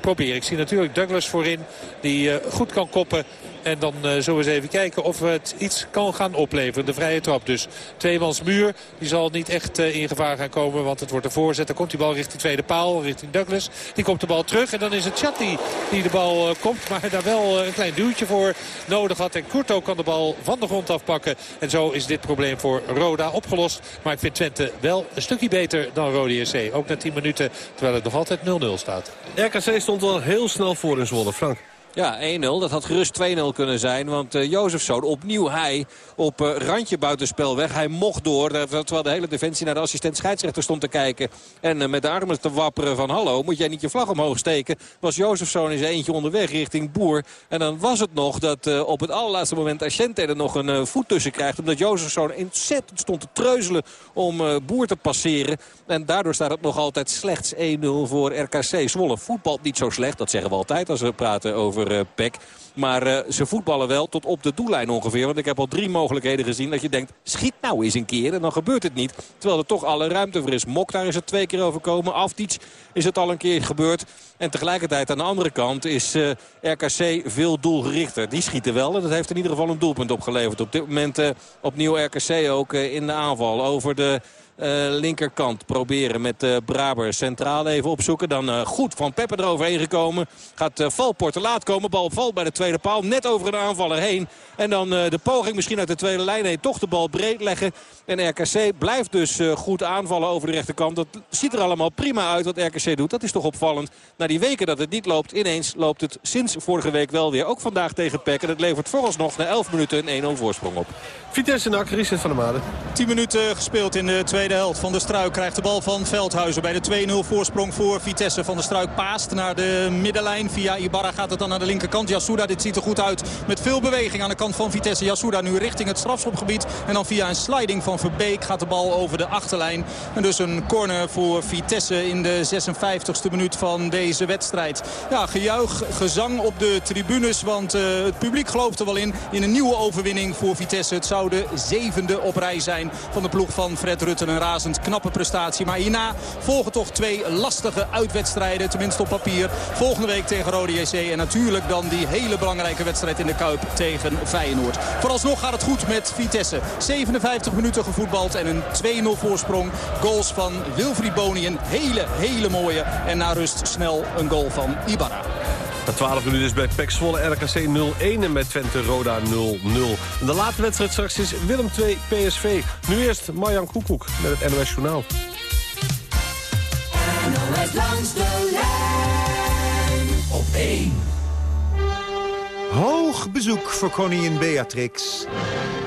proberen. Ik zie natuurlijk Douglas voorin, die goed kan koppen. En dan zullen we eens even kijken of het iets kan gaan opleveren. De vrije trap dus. Tweemans muur. Die zal niet echt uh, in gevaar gaan komen. Want het wordt een voorzet. Dan komt die bal richting tweede paal. Richting Douglas. Die komt de bal terug. En dan is het Chatti die de bal uh, komt. Maar daar wel een klein duwtje voor nodig had. En Kurto kan de bal van de grond afpakken. En zo is dit probleem voor Roda opgelost. Maar ik vind Twente wel een stukje beter dan Rode SC. Ook na 10 minuten. Terwijl het nog altijd 0-0 staat. RKC stond wel heel snel voor in Zwolle. Frank. Ja, 1-0. Dat had gerust 2-0 kunnen zijn. Want uh, Jozefzoon opnieuw hij op uh, randje buitenspel weg. Hij mocht door. Terwijl de hele defensie naar de assistent scheidsrechter stond te kijken. En met de armen te wapperen van hallo, moet jij niet je vlag omhoog steken. Was Jozefzoon zijn eentje onderweg richting Boer. En dan was het nog dat op het allerlaatste moment Ascente er nog een voet tussen krijgt. Omdat Jozefzoon ontzettend stond te treuzelen om Boer te passeren. En daardoor staat het nog altijd slechts 1-0 voor RKC. Zwolle voetbalt niet zo slecht. Dat zeggen we altijd als we praten over over Peck. Maar uh, ze voetballen wel tot op de doellijn ongeveer. Want ik heb al drie mogelijkheden gezien dat je denkt... schiet nou eens een keer en dan gebeurt het niet. Terwijl er toch alle ruimte voor is. Mok, daar is het twee keer overkomen. Afdic is het al een keer gebeurd. En tegelijkertijd aan de andere kant is uh, RKC veel doelgerichter. Die schieten wel en dat heeft in ieder geval een doelpunt opgeleverd. Op dit moment opnieuw RKC ook in de aanval over de... Uh, linkerkant proberen met uh, Braber centraal even opzoeken. Dan uh, goed van Pepper eroverheen gekomen. Gaat Valport te laat komen. Bal valt bij de tweede paal. Net over een aanvaller heen. En dan de poging misschien uit de tweede lijn heen. Toch de bal breed leggen. En RKC blijft dus goed aanvallen over de rechterkant. Dat ziet er allemaal prima uit wat RKC doet. Dat is toch opvallend. Na die weken dat het niet loopt. Ineens loopt het sinds vorige week wel weer. Ook vandaag tegen Peck. En het levert vooralsnog na 11 minuten een 1-0 voorsprong op. Vitesse NAC, Richard van der Maden. 10 minuten gespeeld in de tweede helft. Van der Struik krijgt de bal van Veldhuizen bij de 2-0 voorsprong voor Vitesse. Van der Struik paast naar de middenlijn. Via Ibarra gaat het dan naar de linkerkant. Yasuda, dit ziet er goed uit. Met veel beweging aan de kant van Vitesse. Yasuda nu richting het strafschopgebied. En dan via een sliding van Verbeek gaat de bal over de achterlijn. En dus een corner voor Vitesse in de 56e minuut van deze wedstrijd. Ja, gejuich, gezang op de tribunes. Want uh, het publiek gelooft er wel in. In een nieuwe overwinning voor Vitesse. Het zou de zevende op rij zijn van de ploeg van Fred Rutten. Een razend knappe prestatie. Maar hierna volgen toch twee lastige uitwedstrijden. Tenminste op papier. Volgende week tegen Rode JC. En natuurlijk dan die hele belangrijke wedstrijd in de Kuip tegen Feyenoord. Vooralsnog gaat het goed met Vitesse. 57 minuten gevoetbald en een 2-0 voorsprong. Goals van Wilfried Boni. Een hele, hele mooie. En na rust snel een goal van Ibarra. Na 12 minuten is bij PEC Zwolle RKC 0-1 en bij Twente Roda 0-0. De laatste wedstrijd straks is Willem 2 PSV. Nu eerst Marjan Koekoek met het NOS Journaal. NOS langs de lijn op 1. Hoog bezoek voor koningin Beatrix.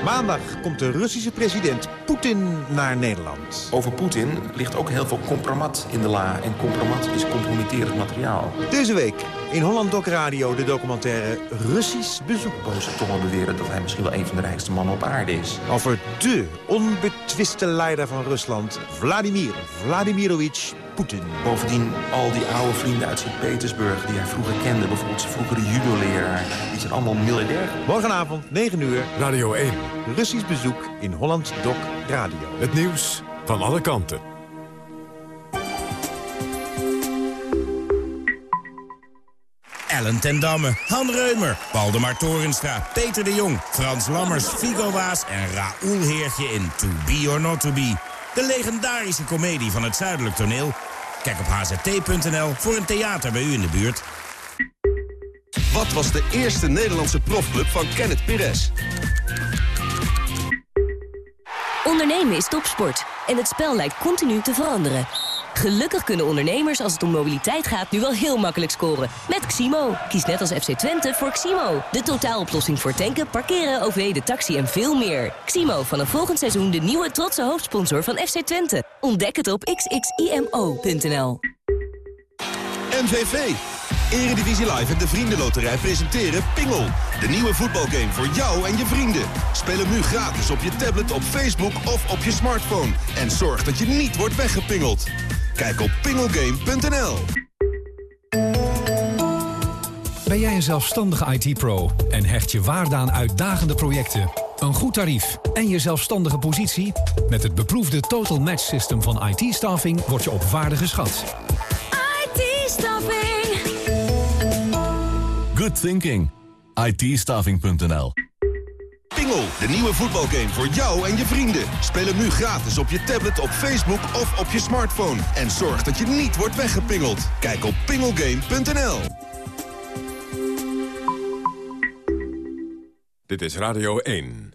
Maandag komt de Russische president Poetin naar Nederland. Over Poetin ligt ook heel veel compromat in de la. En compromat is compromitterend materiaal. Deze week in Holland Doc Radio de documentaire Russisch bezoek. Boze tongen beweren dat hij misschien wel een van de rijkste mannen op aarde is. Over de onbetwiste leider van Rusland, Vladimir Vladimirovich Poetin. Bovendien al die oude vrienden uit Sint-Petersburg die hij vroeger kende. Bijvoorbeeld zijn vroegere judo-leraar. Die zijn allemaal miljardair. Morgenavond, 9 uur. Radio 1. Russisch bezoek in Holland Doc Radio. Het nieuws van alle kanten. Ellen ten Damme, Han Reumer, Waldemar Torenstra, Peter de Jong... Frans Lammers, Figo Waas en Raoul Heertje in To Be or Not To Be. De legendarische komedie van het Zuidelijk Toneel. Kijk op hzt.nl voor een theater bij u in de buurt. Wat was de eerste Nederlandse profclub van Kenneth Pires? Ondernemen is topsport en het spel lijkt continu te veranderen. Gelukkig kunnen ondernemers als het om mobiliteit gaat nu wel heel makkelijk scoren. Met Ximo. Kies net als FC Twente voor Ximo. De totaaloplossing voor tanken, parkeren, OV, de taxi en veel meer. Ximo, vanaf volgend seizoen de nieuwe trotse hoofdsponsor van FC Twente. Ontdek het op xximo.nl. MVV. Eredivisie Live en de Vriendenloterij presenteren Pingel. De nieuwe voetbalgame voor jou en je vrienden. Speel hem nu gratis op je tablet, op Facebook of op je smartphone. En zorg dat je niet wordt weggepingeld. Kijk op pingelgame.nl. Ben jij een zelfstandige IT-pro en hecht je waarde aan uitdagende projecten? Een goed tarief en je zelfstandige positie? Met het beproefde Total Match System van IT-staffing word je op waarde geschat. IT-staffing. Good thinking. IT-staffing.nl Pingel, de nieuwe voetbalgame voor jou en je vrienden. Speel hem nu gratis op je tablet, op Facebook of op je smartphone. En zorg dat je niet wordt weggepingeld. Kijk op pingelgame.nl Dit is Radio 1.